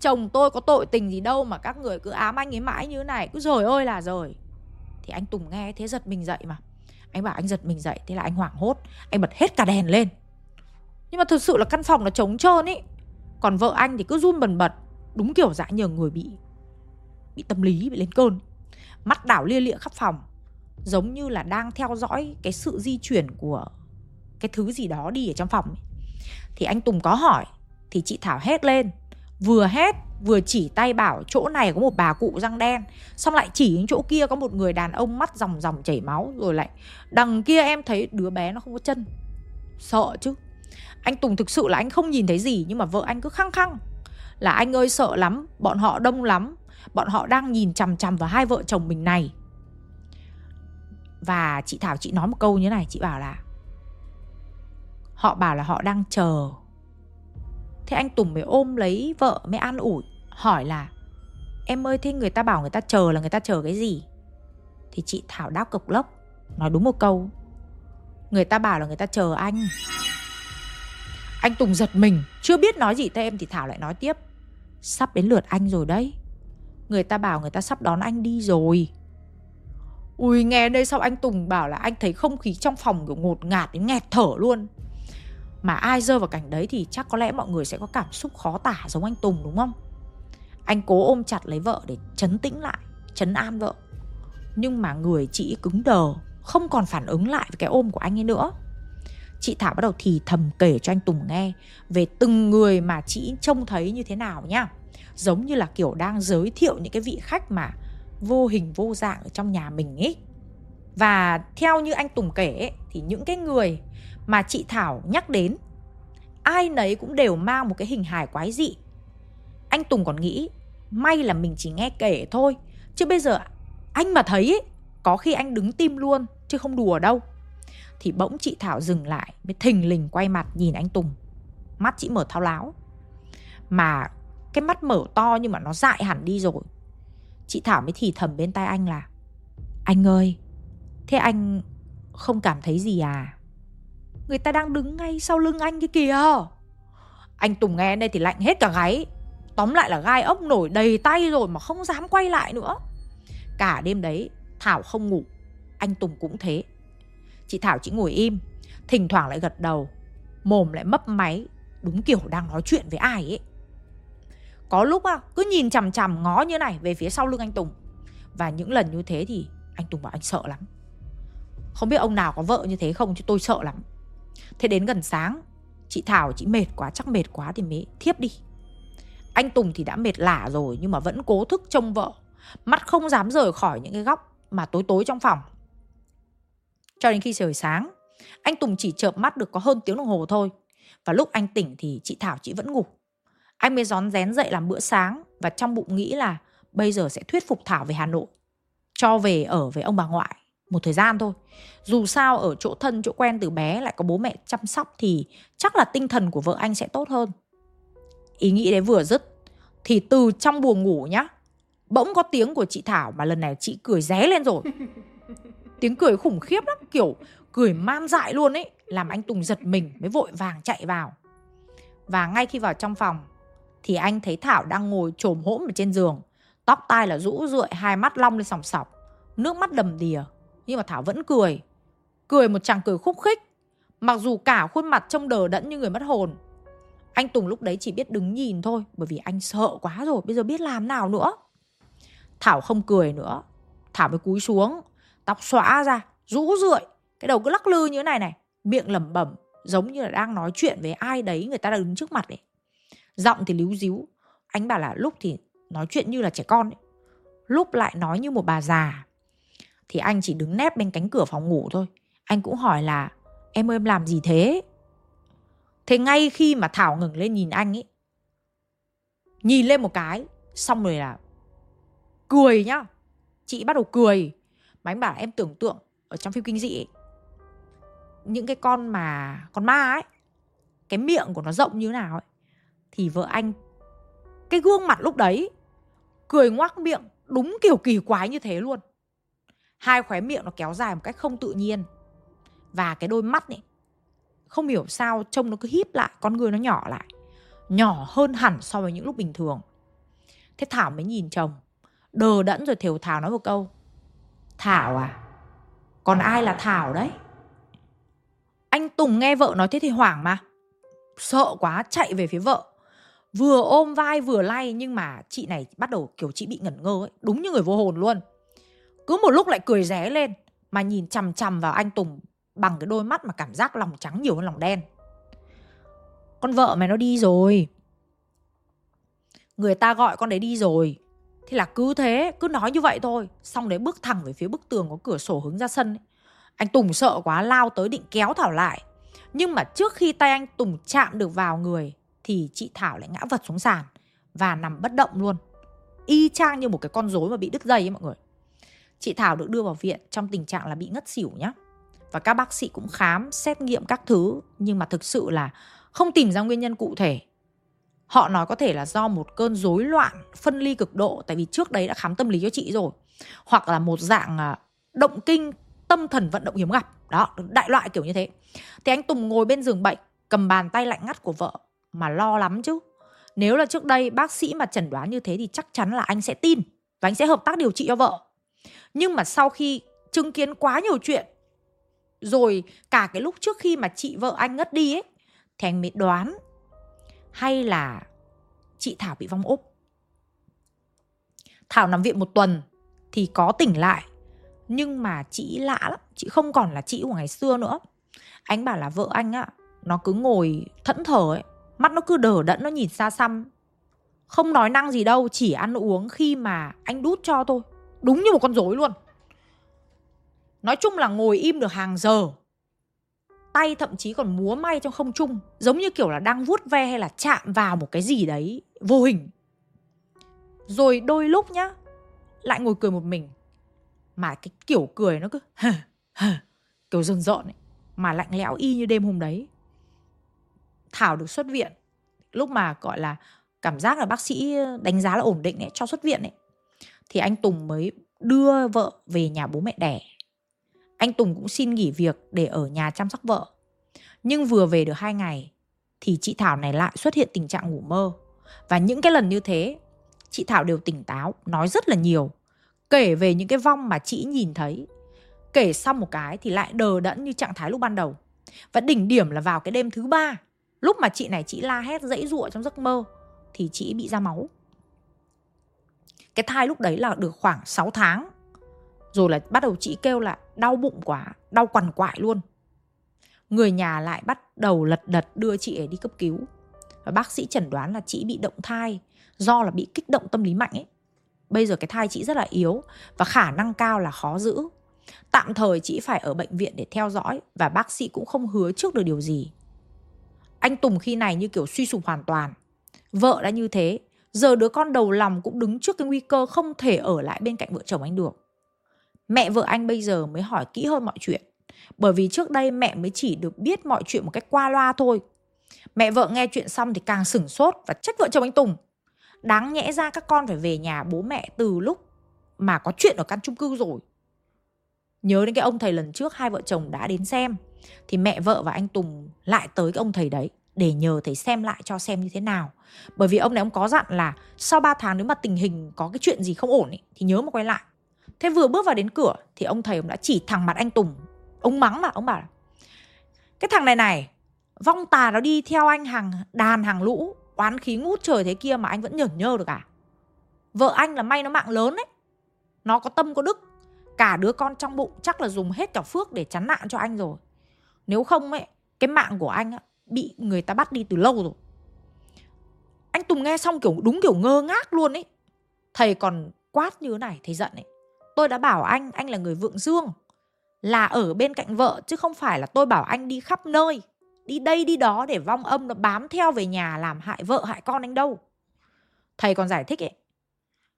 Chồng tôi có tội tình gì đâu mà các người cứ ám anh ấy mãi như thế này cứ rồi ơi là rồi thì anh tùng nghe thế giật mình dậy mà. Anh bảo anh giật mình dậy thế là anh hoảng hốt anh bật hết cả đèn lên. Nhưng mà thực sự là căn phòng nó trống trơn ý. Còn vợ anh thì cứ run bần bật đúng kiểu dã nhờ người bị bị tâm lý bị lên cơn. Mắt đảo lia lịa khắp phòng giống như là đang theo dõi cái sự di chuyển của cái thứ gì đó đi ở trong phòng thì anh tùng có hỏi, thì chị thảo hét lên, vừa hét, vừa chỉ tay bảo chỗ này có một bà cụ răng đen, xong lại chỉ đến chỗ kia có một người đàn ông mắt dòng dòng chảy máu, rồi lại, đằng kia em thấy đứa bé nó không có chân. Sợ chứ. Anh tùng thực sự là anh không nhìn thấy gì, nhưng mà vợ anh cứ khăng khăng, là anh ơi, sợ lắm, bọn họ đông lắm, bọn họ đang nhìn chằm chằm vào hai vợ chồng mình này và chị thảo, chị nói một câu như này, chị bảo là, họ bảo là họ đang chờ. Thế anh Tùng mới ôm lấy vợ, mới an ủi, Hỏi là, Em ơi, thế người ta bảo người ta chờ là người ta chờ cái gì? Thì chị Thảo đáp cực lốc, Nói đúng một câu, Người ta bảo là người ta chờ anh. Anh Tùng giật mình, Chưa biết nói gì thêm thì Thảo lại nói tiếp, Sắp đến lượt anh rồi đấy. Người ta bảo người ta sắp đón anh đi rồi. Ui nghe đây sao anh Tùng bảo là anh thấy không khí trong phòng kiểu ngột ngạt đến nghẹt thở luôn. Mà ai rơi vào cảnh đấy thì chắc có lẽ mọi người sẽ có cảm xúc khó tả giống anh Tùng đúng không? Anh cố ôm chặt lấy vợ để chấn tĩnh lại, chấn an vợ. Nhưng mà người chị cứng đờ, không còn phản ứng lại với cái ôm của anh ấy nữa. Chị Thảo bắt đầu thì thầm kể cho anh Tùng nghe Về từng người mà chị trông thấy như thế nào nhá Giống như là kiểu đang giới thiệu những cái vị khách mà vô hình vô dạng ở trong nhà mình ấy và theo như anh Tùng kể ấy, thì những cái người mà chị Thảo nhắc đến ai nấy cũng đều mang một cái hình hài quái dị. Anh Tùng còn nghĩ may là mình chỉ nghe kể thôi chứ bây giờ anh mà thấy ấy, có khi anh đứng tim luôn chứ không đùa đâu. Thì bỗng chị Thảo dừng lại mới thình lình quay mặt nhìn anh Tùng. Mắt chị mở thao láo. Mà cái mắt mở to nhưng mà nó dại hẳn đi rồi. Chị Thảo mới thì thầm bên tai anh là, Anh ơi, Thế anh không cảm thấy gì à? Người ta đang đứng ngay sau lưng anh kia kìa. Anh Tùng nghe đây thì lạnh hết cả gáy. Tóm lại là gai ốc nổi đầy tay rồi mà không dám quay lại nữa. Cả đêm đấy, Thảo không ngủ. Anh Tùng cũng thế. Chị Thảo chỉ ngồi im, Thỉnh thoảng lại gật đầu, Mồm lại mấp máy, Đúng kiểu đang nói chuyện với ai ấy có lúc á, cứ nhìn chằm chằm ngó như này về phía sau lưng anh Tùng. Và những lần như thế thì anh Tùng bảo anh sợ lắm. Không biết ông nào có vợ như thế không chứ tôi sợ lắm. Thế đến gần sáng Chị Thảo chị mệt quá chắc mệt quá thì mới thiếp đi. Anh Tùng thì đã mệt lả rồi Nhưng mà vẫn cố thức trông vợ. Mắt không dám rời khỏi những cái góc Mà tối tối trong phòng. Cho đến khi trời sáng Anh Tùng chỉ chợp mắt được có hơn tiếng đồng hồ thôi. Và lúc anh tỉnh thì chị Thảo chị vẫn ngủ anh mới rón rén dậy làm bữa sáng và trong bụng nghĩ là bây giờ sẽ thuyết phục Thảo về Hà Nội. Cho về ở với ông bà ngoại một thời gian thôi. Dù sao ở chỗ thân, chỗ quen từ bé lại có bố mẹ chăm sóc thì chắc là tinh thần của vợ anh sẽ tốt hơn. Ý nghĩ đấy vừa dứt thì từ trong buồng ngủ nhá, bỗng có tiếng của chị Thảo mà lần này chị cười ré lên rồi. [LAUGHS] Tiếng cười khủng khiếp lắm, kiểu cười man dại luôn ấy, làm anh Tùng giật mình mới vội vàng chạy vào. Và ngay khi vào trong phòng thì anh thấy Thảo đang ngồi trồm hỗn ở trên giường. Tóc tai là rũ rượi, hai mắt long lên sòng sọc, nước mắt đầm đìa. Nhưng mà Thảo vẫn cười. Cười một chàng cười khúc khích. Mặc dù cả khuôn mặt trông đờ đẫn như người mất hồn. Anh Tùng lúc đấy chỉ biết đứng nhìn thôi bởi vì anh sợ quá rồi, bây giờ biết làm nào nữa. Thảo không cười nữa. Thảo mới cúi xuống, tóc xõa ra, rũ rượi, cái đầu cứ lắc lư như thế này này, miệng lẩm bẩm giống như là đang nói chuyện với ai đấy người ta đang đứng trước mặt ấy. Giọng thì líu díu. Anh bảo là lúc thì nói chuyện như là trẻ con ấy. Lúc lại nói như một bà già. Thì anh chỉ đứng nép bên cánh cửa phòng ngủ thôi. Anh cũng hỏi là Em ơi em làm gì thế? Thế ngay khi mà Thảo ngừng lên nhìn anh ấy Nhìn lên một cái Xong rồi là Cười nhá. Chị bắt đầu cười. Mà anh bảo là em tưởng tượng Ở trong phim kinh dị ấy, Những cái con mà Con ma ấy Cái miệng của nó rộng như thế nào ấy thì vợ anh. Cái gương mặt lúc đấy, cười ngoác miệng đúng kiểu kỳ quái như thế luôn. Hai khóe miệng nó kéo dài một cách không tự nhiên. Và cái đôi mắt này không hiểu sao trông nó cứ híp lại, con người nó nhỏ lại. Nhỏ hơn hẳn so với những lúc bình thường. Thế thảo mới nhìn chồng, đờ đẫn rồi thều thào nói một câu. Thảo à còn ai là thảo đấy? Anh tùng nghe vợ nói thế thì hoảng mà. Sợ quá, chạy về phía vợ vừa ôm vai vừa lay nhưng mà chị này bắt đầu kiểu chị bị ngẩn ngơ ấy, đúng như người vô hồn luôn. Cứ một lúc lại cười ré lên mà nhìn chằm chằm vào anh Tùng bằng cái đôi mắt mà cảm giác lòng trắng nhiều hơn lòng đen. Con vợ mày nó đi rồi. Người ta gọi con đấy đi rồi. Thế là cứ thế, cứ nói như vậy thôi. Xong đấy bước thẳng về phía bức tường có cửa sổ hướng ra sân. Ấy. Anh Tùng sợ quá lao tới định kéo Thảo lại. Nhưng mà trước khi tay anh Tùng chạm được vào người thì chị Thảo lại ngã vật xuống sàn và nằm bất động luôn. Y chang như một cái con rối mà bị đứt dây ấy mọi người. Chị Thảo được đưa vào viện trong tình trạng là bị ngất xỉu nhá. Và các bác sĩ cũng khám, xét nghiệm các thứ nhưng mà thực sự là không tìm ra nguyên nhân cụ thể. Họ nói có thể là do một cơn rối loạn phân ly cực độ tại vì trước đấy đã khám tâm lý cho chị rồi. Hoặc là một dạng à, động kinh tâm thần vận động hiếm gặp đó đại loại kiểu như thế thì anh tùng ngồi bên giường bệnh cầm bàn tay lạnh ngắt của vợ mà lo lắm chứ nếu là trước đây bác sĩ mà chẩn đoán như thế thì chắc chắn là anh sẽ tin và anh sẽ hợp tác điều trị cho vợ nhưng mà sau khi chứng kiến quá nhiều chuyện rồi cả cái lúc trước khi mà chị vợ anh ngất đi ấy thì anh mới đoán hay là chị Thảo bị vong úp. Thảo nằm viện một tuần thì có tỉnh lại nhưng mà chị lạ lắm, chị không còn là chị của ngày xưa nữa. Anh bảo là vợ anh á, nó cứ ngồi thẫn thờ ấy, mắt nó cứ đờ đẫn nó nhìn xa xăm. Không nói năng gì đâu, chỉ ăn uống khi mà anh đút cho thôi. Đúng như một con rối luôn. Nói chung là ngồi im được hàng giờ tay thậm chí còn múa may trong không trung giống như kiểu là đang vuốt ve hay là chạm vào một cái gì đấy vô hình rồi đôi lúc nhá lại ngồi cười một mình mà cái kiểu cười nó cứ [LAUGHS] kiểu rần rợn ấy mà lạnh lẽo y như đêm hôm đấy thảo được xuất viện lúc mà gọi là cảm giác là bác sĩ đánh giá là ổn định ấy cho xuất viện ấy thì anh tùng mới đưa vợ về nhà bố mẹ đẻ anh Tùng cũng xin nghỉ việc để ở nhà chăm sóc vợ. Nhưng vừa về được hai ngày thì chị Thảo này lại xuất hiện tình trạng ngủ mơ. Và những cái lần như thế, chị Thảo đều tỉnh táo, nói rất là nhiều. Kể về những cái vong mà chị nhìn thấy. Kể xong một cái thì lại đờ đẫn như trạng thái lúc ban đầu. Và đỉnh điểm là vào cái đêm thứ ba, lúc mà chị này chị la hét dãy rụa trong giấc mơ thì chị bị ra máu. Cái thai lúc đấy là được khoảng 6 tháng rồi là bắt đầu chị kêu là đau bụng quá, đau quằn quại luôn. Người nhà lại bắt đầu lật đật đưa chị ấy đi cấp cứu. Và bác sĩ chẩn đoán là chị bị động thai do là bị kích động tâm lý mạnh ấy. Bây giờ cái thai chị rất là yếu và khả năng cao là khó giữ. Tạm thời chị phải ở bệnh viện để theo dõi và bác sĩ cũng không hứa trước được điều gì. Anh Tùng khi này như kiểu suy sụp hoàn toàn. Vợ đã như thế, giờ đứa con đầu lòng cũng đứng trước cái nguy cơ không thể ở lại bên cạnh vợ chồng anh được. Mẹ vợ anh bây giờ mới hỏi kỹ hơn mọi chuyện. Bởi vì trước đây mẹ mới chỉ được biết mọi chuyện một cách qua loa thôi. Mẹ vợ nghe chuyện xong thì càng sửng sốt và trách vợ chồng anh Tùng. Đáng nhẽ ra các con phải về nhà bố mẹ từ lúc mà có chuyện ở căn chung cư rồi. Nhớ đến cái ông thầy lần trước hai vợ chồng đã đến xem thì mẹ vợ và anh Tùng lại tới cái ông thầy đấy để nhờ thầy xem lại cho xem như thế nào. Bởi vì ông này ông có dặn là sau 3 tháng nếu mà tình hình có cái chuyện gì không ổn ấy, thì nhớ mà quay lại. Thế vừa bước vào đến cửa thì ông thầy ông đã chỉ thẳng mặt anh Tùng. Ông mắng mà, ông bảo Cái thằng này này, vong tà nó đi theo anh hàng đàn hàng lũ, oán khí ngút trời thế kia mà anh vẫn nhởn nhơ được à? Vợ anh là may nó mạng lớn ấy. Nó có tâm có đức. Cả đứa con trong bụng chắc là dùng hết cả phước để chắn nạn cho anh rồi. Nếu không ấy, cái mạng của anh bị người ta bắt đi từ lâu rồi. Anh Tùng nghe xong kiểu đúng kiểu ngơ ngác luôn ấy. Thầy còn quát như thế này, thầy giận ấy. Tôi đã bảo anh, anh là người vượng dương. Là ở bên cạnh vợ chứ không phải là tôi bảo anh đi khắp nơi. Đi đây đi đó để vong âm nó bám theo về nhà làm hại vợ hại con anh đâu. Thầy còn giải thích ấy.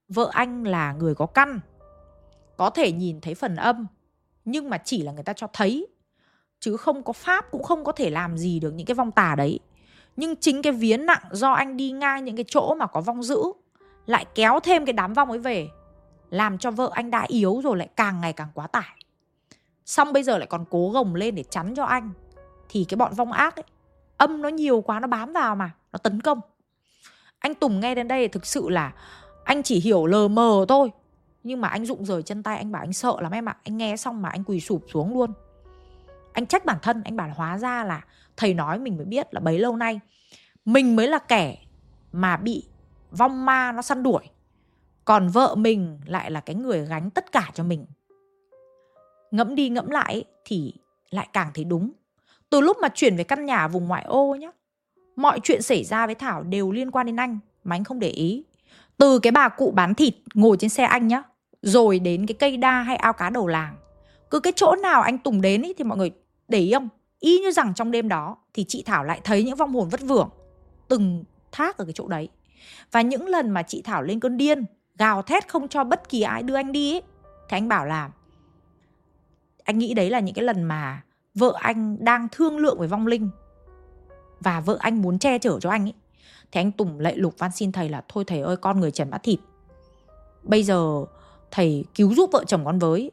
Vợ anh là người có căn. Có thể nhìn thấy phần âm. Nhưng mà chỉ là người ta cho thấy. Chứ không có pháp cũng không có thể làm gì được những cái vong tà đấy. Nhưng chính cái vía nặng do anh đi ngang những cái chỗ mà có vong dữ, lại kéo thêm cái đám vong ấy về, làm cho vợ anh đã yếu rồi lại càng ngày càng quá tải xong bây giờ lại còn cố gồng lên để chắn cho anh, thì cái bọn vong ác ấy, âm nó nhiều quá nó bám vào mà, nó tấn công anh tùng nghe đến đây thực sự là anh chỉ hiểu lờ mờ thôi nhưng mà anh rụng rời chân tay, anh bảo anh sợ lắm em ạ. Anh nghe xong mà anh quỳ sụp xuống luôn. Anh trách bản thân, anh bảo hóa ra là thầy nói mình mới biết là bấy lâu nay mình mới là kẻ mà bị vong ma nó săn đuổi, còn vợ mình lại là cái người gánh tất cả cho mình. Ngẫm đi ngẫm lại thì lại càng thấy đúng. Từ lúc mà chuyển về căn nhà vùng ngoại ô nhá, mọi chuyện xảy ra với thảo đều liên quan đến anh, mà anh không để ý từ cái bà cụ bán thịt ngồi trên xe anh nhá rồi đến cái cây đa hay ao cá đầu làng. Cứ cái chỗ nào anh tùng đến ý, thì mọi người để ý không y như rằng trong đêm đó thì chị thảo lại thấy những vong hồn vất vưởng từng thác ở cái chỗ đấy. Và những lần mà chị thảo lên cơn điên gào thét không cho bất kỳ ai đưa anh đi ấy, thì anh bảo là anh nghĩ đấy là những cái lần mà vợ anh đang thương lượng với vong linh và vợ anh muốn che chở cho anh ấy thì anh Tùng lạy lục van xin thầy là, thôi thầy ơi, con người trần bát thịt. Bây giờ thầy cứu giúp vợ chồng con với.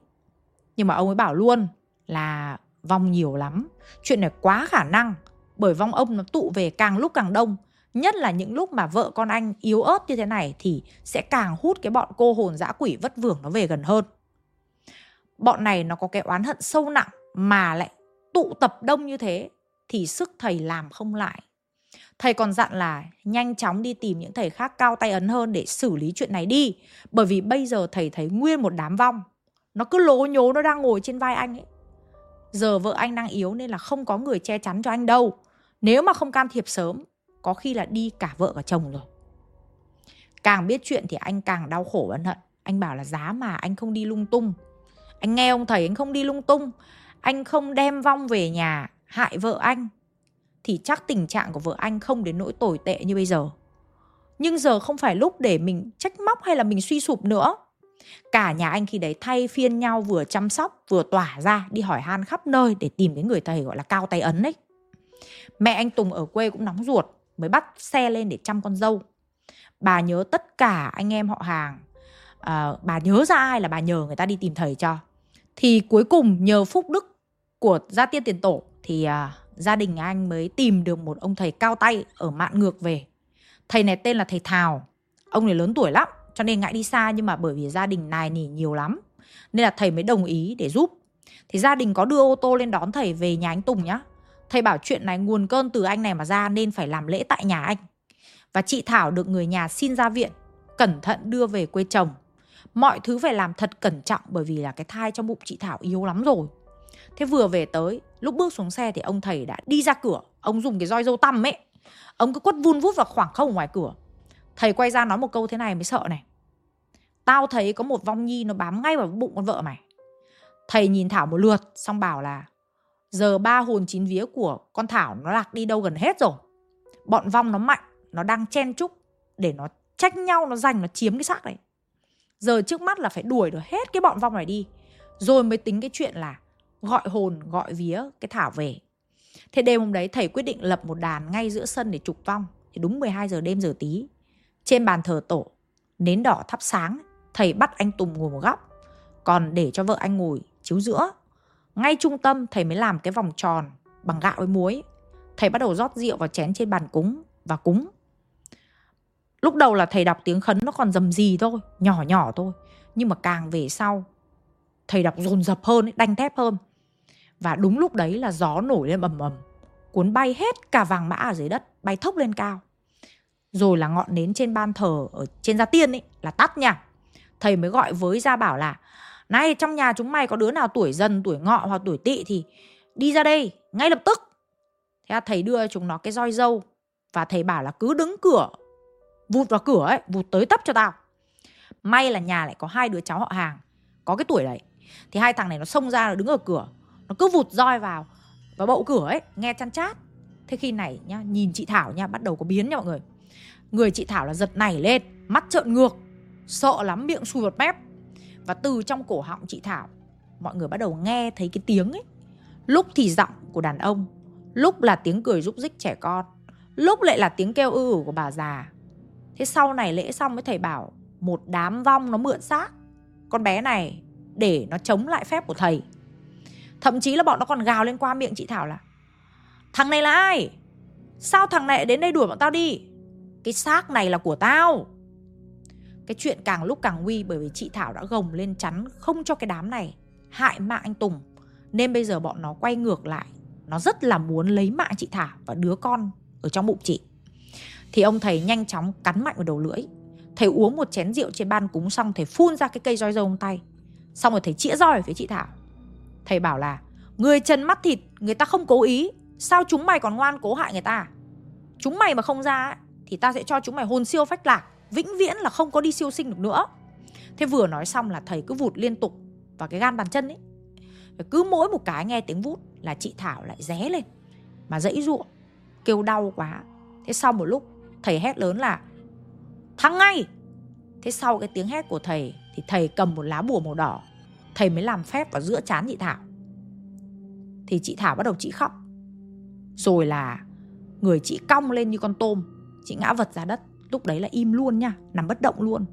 Nhưng mà ông ấy bảo luôn là, vong nhiều lắm, Chuyện này quá khả năng, Bởi vong ông nó tụ về càng lúc càng đông. Nhất là những lúc mà vợ con anh yếu ớt như thế này Thì sẽ càng hút cái bọn cô hồn dã quỷ vất vưởng nó về gần hơn. Bọn này nó có cái oán hận sâu nặng Mà lại tụ tập đông như thế Thì sức thầy làm không lại. Thầy còn dặn là nhanh chóng đi tìm những thầy khác cao tay ấn hơn để xử lý chuyện này đi. Bởi vì bây giờ thầy thấy nguyên một đám vong. Nó cứ lố nhố nó đang ngồi trên vai anh ấy. Giờ vợ anh đang yếu nên là không có người che chắn cho anh đâu. Nếu mà không can thiệp sớm, có khi là đi cả vợ cả chồng rồi. Càng biết chuyện thì anh càng đau khổ ân hận. Anh bảo là giá mà anh không đi lung tung. Anh nghe ông thầy anh không đi lung tung. Anh không đem vong về nhà hại vợ anh thì chắc tình trạng của vợ anh không đến nỗi tồi tệ như bây giờ. Nhưng giờ không phải lúc để mình trách móc hay là mình suy sụp nữa. Cả nhà anh khi đấy thay phiên nhau vừa chăm sóc vừa tỏa ra đi hỏi han khắp nơi để tìm cái người thầy gọi là cao tay ấn ấy. Mẹ anh Tùng ở quê cũng nóng ruột mới bắt xe lên để chăm con dâu. Bà nhớ tất cả anh em họ hàng. À, bà nhớ ra ai là bà nhờ người ta đi tìm thầy cho. Thì cuối cùng nhờ phúc đức của gia tiên tiền tổ thì à, gia đình anh mới tìm được một ông thầy cao tay ở mạn ngược về. Thầy này tên là thầy Thảo Ông này lớn tuổi lắm, cho nên ngại đi xa nhưng mà bởi vì gia đình này nỉ nhiều lắm. Nên là thầy mới đồng ý để giúp. Thì gia đình có đưa ô tô lên đón thầy về nhà anh Tùng nhá. Thầy bảo chuyện này nguồn cơn từ anh này mà ra nên phải làm lễ tại nhà anh. Và chị Thảo được người nhà xin ra viện, cẩn thận đưa về quê chồng. Mọi thứ phải làm thật cẩn trọng bởi vì là cái thai trong bụng chị Thảo yếu lắm rồi. Thế vừa về tới, lúc bước xuống xe thì ông thầy đã đi ra cửa. Ông dùng cái roi dâu tăm ấy. Ông cứ quất vun vút vào khoảng không ngoài cửa. Thầy quay ra nói một câu thế này mới sợ này. Tao thấy có một vong nhi nó bám ngay vào bụng con vợ mày. Thầy nhìn Thảo một lượt xong bảo là giờ ba hồn chín vía của con Thảo nó lạc đi đâu gần hết rồi. Bọn vong nó mạnh, nó đang chen chúc để nó trách nhau, nó giành, nó chiếm cái xác này. Giờ trước mắt là phải đuổi được hết cái bọn vong này đi. Rồi mới tính cái chuyện là gọi hồn, gọi vía, cái thảo về. Thế đêm hôm đấy, thầy quyết định lập một đàn ngay giữa sân để trục vong, thì đúng 12 giờ đêm giờ tí. Trên bàn thờ tổ, nến đỏ thắp sáng, thầy bắt anh tùng ngồi một góc. Còn để cho vợ anh ngồi, chiếu giữa. Ngay trung tâm, thầy mới làm cái vòng tròn bằng gạo với muối. Thầy bắt đầu rót rượu vào chén trên bàn cúng, và cúng. Lúc đầu là thầy đọc tiếng khấn, nó còn dầm gì thôi, nhỏ nhỏ thôi. Nhưng mà càng về sau, thầy đọc dồn dập hơn đanh thép hơn và đúng lúc đấy là gió nổi lên ầm ầm. Cuốn bay hết cả vàng mã ở dưới đất, Bay thốc lên cao. Rồi là ngọn nến trên ban thờ Ở trên gia tiên ấy, là tắt nha. Thầy mới gọi với gia bảo là, Này, trong nhà chúng mày có đứa nào tuổi dần, Tuổi ngọ hoặc tuổi tỵ thì Đi ra đây, ngay lập tức. Thế là thầy đưa chúng nó cái roi dâu Và thầy bảo là, cứ đứng cửa, Vụt vào cửa ấy, Vụt tới tấp cho tao. May là nhà lại có hai đứa cháu họ hàng, Có cái tuổi đấy. Thì hai thằng này nó xông ra, nó đứng ở cửa nó cứ vụt roi vào và bậu cửa ấy, nghe chăn chát. Thế khi này nhá, nhìn chị thảo nha, bắt đầu có biến nha mọi người. Người chị thảo là giật nảy lên, mắt trợn ngược, sợ lắm, miệng sùi bọt mép và từ trong cổ họng chị thảo, mọi người bắt đầu nghe thấy cái tiếng ấy. Lúc thì giọng của đàn ông, lúc là tiếng cười rúc rích trẻ con, lúc lại là tiếng kêu ư ử của bà già. Thế sau này lễ xong với thầy bảo, một đám vong nó mượn xác. Con bé này, để nó chống lại phép của thầy. Thậm chí là bọn nó còn gào lên qua miệng chị Thảo là, Thằng này là ai? Sao thằng này đến đây đuổi bọn tao đi? Cái xác này là của tao. Cái chuyện càng lúc càng nguy Bởi vì chị Thảo đã gồng lên chắn Không cho cái đám này hại mạng anh Tùng. Nên bây giờ bọn nó quay ngược lại. Nó rất là muốn lấy mạng chị Thảo Và đứa con ở trong bụng chị. Thì ông thầy nhanh chóng cắn mạnh vào đầu lưỡi. Thầy uống một chén rượu trên ban cúng xong Thầy phun ra cái cây roi râu tay. Xong rồi thầy chĩa roi về phía chị Thảo. Thầy bảo là, Người trần mắt thịt, người ta không cố ý. Sao chúng mày còn ngoan cố hại người ta? Chúng mày mà không ra Thì ta sẽ cho chúng mày hồn siêu phách lạc, Vĩnh viễn là không có đi siêu sinh được nữa. Thế vừa nói xong là thầy cứ vụt liên tục Vào cái gan bàn chân ấy. Cứ mỗi một cái nghe tiếng vút Là chị Thảo lại ré lên, Mà dãy ruộng, Kêu đau quá. Thế sau một lúc, thầy hét lớn là, Thắng ngay! Thế sau cái tiếng hét của thầy Thì thầy cầm một lá bùa màu đỏ Thầy mới làm phép vào giữa chán chị Thảo. Thì chị Thảo bắt đầu chị khóc. Rồi là Người chị cong lên như con tôm. Chị ngã vật ra đất. Lúc đấy là im luôn nha, Nằm bất động luôn.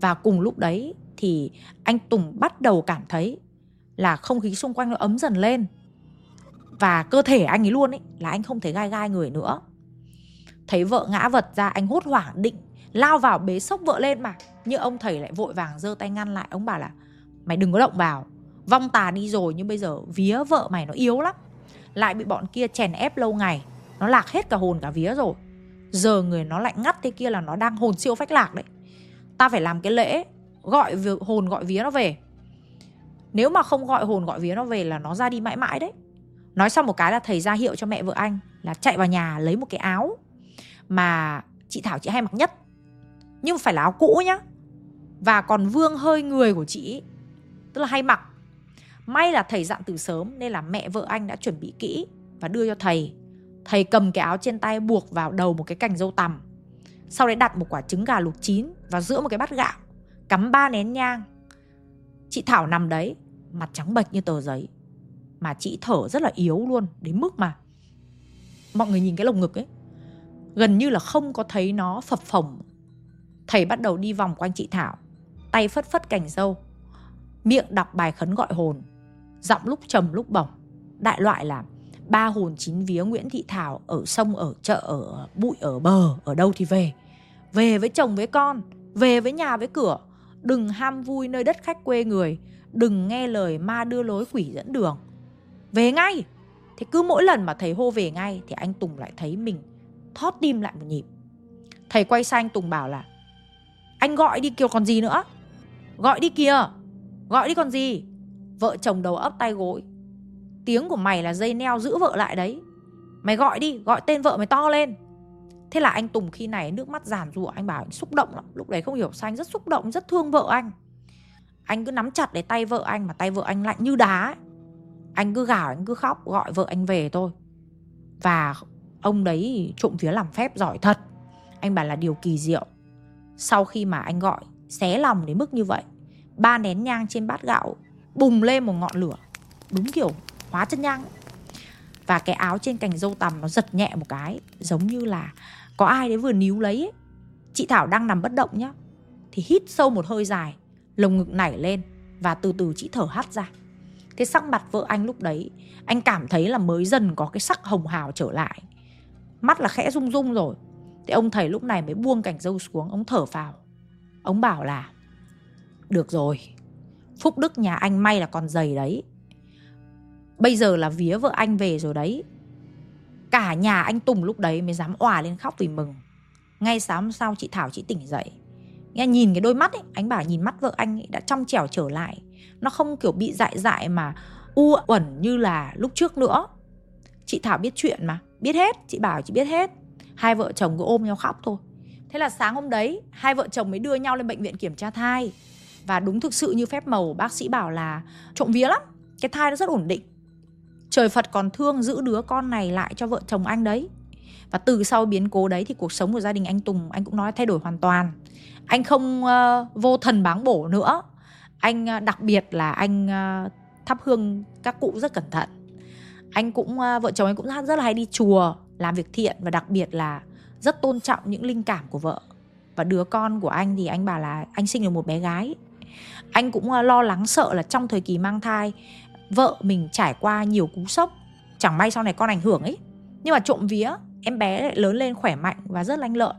Và cùng lúc đấy thì anh Tùng bắt đầu cảm thấy là không khí xung quanh nó ấm dần lên. Và cơ thể anh ấy luôn ấy, là anh không thấy gai gai người nữa. Thấy vợ ngã vật ra, anh hốt hoảng định lao vào bế sốc vợ lên mà. Như ông thầy lại vội vàng giơ tay ngăn lại. Ông bảo là mày đừng có động vào. Vong tà đi rồi nhưng bây giờ vía vợ mày nó yếu lắm. Lại bị bọn kia chèn ép lâu ngày. Nó lạc hết cả hồn cả vía rồi. Giờ người nó lại ngắt thế kia là nó đang hồn siêu phách lạc đấy. Ta phải làm cái lễ, gọi hồn gọi vía nó về. Nếu mà không gọi hồn gọi vía nó về là nó ra đi mãi mãi đấy. Nói xong một cái là thầy ra hiệu cho mẹ vợ anh là chạy vào nhà lấy một cái áo mà chị thảo chị hay mặc nhất. Nhưng phải là áo cũ nhá. Và còn vương hơi người của chị tức là hay mặc. May là thầy dặn từ sớm nên là mẹ vợ anh đã chuẩn bị kỹ và đưa cho thầy. Thầy cầm cái áo trên tay buộc vào đầu một cái cành dâu tằm. Sau đấy đặt một quả trứng gà luộc chín vào giữa một cái bát gạo, cắm ba nén nhang. Chị thảo nằm đấy, mặt trắng bệch như tờ giấy. Mà chị thở rất là yếu luôn, đến mức mà mọi người nhìn cái lồng ngực ấy, gần như là không có thấy nó phập phồng. Thầy bắt đầu đi vòng quanh chị thảo, tay phất phất cành dâu miệng đọc bài khấn gọi hồn. Giọng lúc trầm lúc bổng. Đại loại là, ba hồn chín vía nguyễn thị thảo ở sông, ở chợ, ở bụi, ở bờ, ở đâu thì về. Về với chồng, với con, về với nhà, với cửa. Đừng ham vui nơi đất khách quê người. Đừng nghe lời ma đưa lối quỷ dẫn đường. Về ngay! Thế cứ mỗi lần mà thầy hô về ngay thì anh tùng lại thấy mình thót tim lại một nhịp. Thầy quay sang anh tùng bảo là, anh gọi đi kêu còn gì nữa? Gọi đi kìa! Gọi đi còn gì? Vợ chồng đầu ấp tay gối. Tiếng của mày là dây neo giữ vợ lại đấy. Mày gọi đi, gọi tên vợ mày to lên. Thế là anh tùng khi này nước mắt giàn rủa anh bảo anh xúc động lắm. Lúc đấy không hiểu sao anh rất xúc động, rất thương vợ anh. Anh cứ nắm chặt lấy tay vợ anh mà tay vợ anh lạnh như đá ấy. anh cứ gào, anh cứ khóc, gọi vợ anh về thôi. Và ông đấy trộm vía làm phép giỏi thật. Anh bảo là điều kỳ diệu. Sau khi mà anh gọi, xé lòng đến mức như vậy ba nén nhang trên bát gạo, bùng lên một ngọn lửa. Đúng kiểu hóa chân nhang. Và cái áo trên cành dâu tằm nó giật nhẹ một cái, giống như là có ai đấy vừa níu lấy ấy. chị thảo đang nằm bất động nhá. Thì hít sâu một hơi dài, lồng ngực nảy lên và từ từ chị thở hắt ra. Cái sắc mặt vợ anh lúc đấy, anh cảm thấy là mới dần có cái sắc hồng hào trở lại. Mắt là khẽ rung rung rồi. Thì ông thầy lúc này mới buông cành dâu xuống, ông thở vào ông bảo là được rồi. Phúc đức nhà anh may là còn dày đấy. Bây giờ là vía vợ anh về rồi đấy. Cả nhà anh tùng lúc đấy mới dám òa lên khóc vì mừng. Ngay sáng sau chị thảo, chị tỉnh dậy. Nghe nhìn cái đôi mắt ấy, anh bảo nhìn mắt vợ anh ấy đã trong trẻo trở lại. Nó không kiểu bị dại dại mà u uẩn như là lúc trước nữa. Chị thảo biết chuyện mà, biết hết. Chị bảo chị biết hết. Hai vợ chồng cứ ôm nhau khóc thôi. Thế là sáng hôm đấy, hai vợ chồng mới đưa nhau lên bệnh viện kiểm tra thai và đúng thực sự như phép màu bác sĩ bảo là trộm vía lắm. Cái thai nó rất ổn định. Trời phật còn thương giữ đứa con này lại cho vợ chồng anh đấy. Và từ sau biến cố đấy thì cuộc sống của gia đình anh tùng anh cũng nói thay đổi hoàn toàn. Anh không uh, vô thần báng bổ nữa. Anh uh, đặc biệt là anh uh, thắp hương các cụ rất cẩn thận. Anh cũng uh, vợ chồng anh cũng rất là hay đi chùa làm việc thiện và đặc biệt là rất tôn trọng những linh cảm của vợ. Và đứa con của anh thì anh bảo là anh sinh được một bé gái anh cũng ờ, lo lắng sợ là trong thời kỳ mang thai, vợ mình trải qua nhiều cú sốc, chẳng may sau này con ảnh hưởng ấy. Nhưng mà trộm vía, em bé lại lớn lên khỏe mạnh và rất lanh lợi.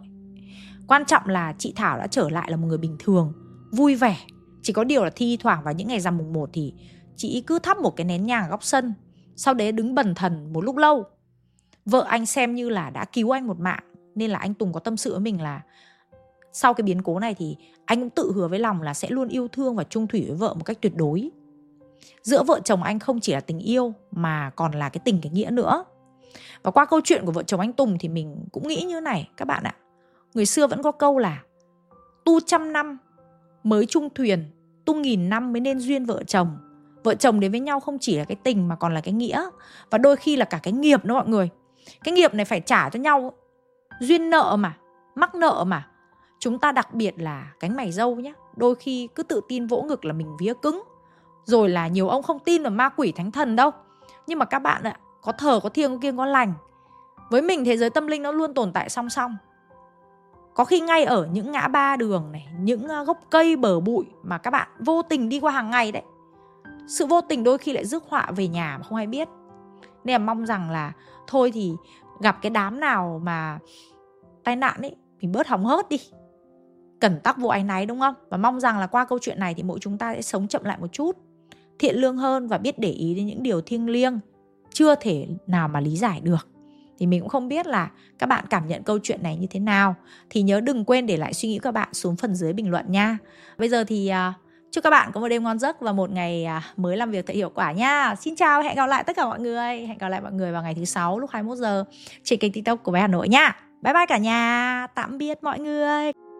Quan trọng là chị thảo đã trở lại là một người bình thường, vui vẻ. Chỉ có điều là thi thoảng vào những ngày rằm mùng 1 thì chị cứ thắp một cái nén nhang ở góc sân, sau đấy đứng bần thần một lúc lâu. Vợ anh xem như là đã cứu anh một mạng, nên là anh tùng có tâm sự với mình là sau cái biến cố này thì anh cũng tự hứa với lòng là sẽ luôn yêu thương và trung thủy với vợ một cách tuyệt đối. Giữa vợ chồng anh không chỉ là tình yêu mà còn là cái tình cái nghĩa nữa. Và qua câu chuyện của vợ chồng anh Tùng thì mình cũng nghĩ như này, các bạn ạ. Người xưa vẫn có câu là, tu trăm năm mới chung thuyền, tu nghìn năm mới nên duyên vợ chồng. Vợ chồng đến với nhau không chỉ là cái tình mà còn là cái nghĩa. Và đôi khi là cả cái nghiệp đó mọi người. Cái nghiệp này phải trả cho nhau duyên nợ mà, mắc nợ mà chúng ta đặc biệt là cánh mày dâu nhé đôi khi cứ tự tin vỗ ngực là mình vía cứng. Rồi là nhiều ông không tin vào ma quỷ thánh thần đâu. Nhưng mà các bạn ạ, có thờ, có thiêng, có kiêng, có lành. Với mình thế giới tâm linh nó luôn tồn tại song song. Có khi ngay ở những ngã ba đường này, những gốc cây, bờ bụi mà các bạn vô tình đi qua hàng ngày đấy. Sự vô tình đôi khi lại rước họa về nhà mà không ai biết. Nên là mong rằng là thôi thì gặp cái đám nào mà tai nạn ấy mình bớt hóng hớt đi cẩn tắc vô áy náy đúng không? Và mong rằng là qua câu chuyện này thì mỗi chúng ta sẽ sống chậm lại một chút thiện lương hơn và biết để ý đến những điều thiêng liêng chưa thể nào mà lý giải được. Thì mình cũng không biết là các bạn cảm nhận câu chuyện này như thế nào. Thì nhớ đừng quên để lại suy nghĩ của các bạn xuống phần dưới bình luận nha. Bây giờ thì uh, chúc các bạn có một đêm ngon giấc và một ngày uh, mới làm việc thật hiệu quả nha. Xin chào hẹn gặp lại tất cả mọi người. Hẹn gặp lại mọi người vào ngày thứ sáu lúc 21 giờ trên kênh tiktok của bé hà nội nha. Bye bye cả nhà. Tạm biệt mọi người.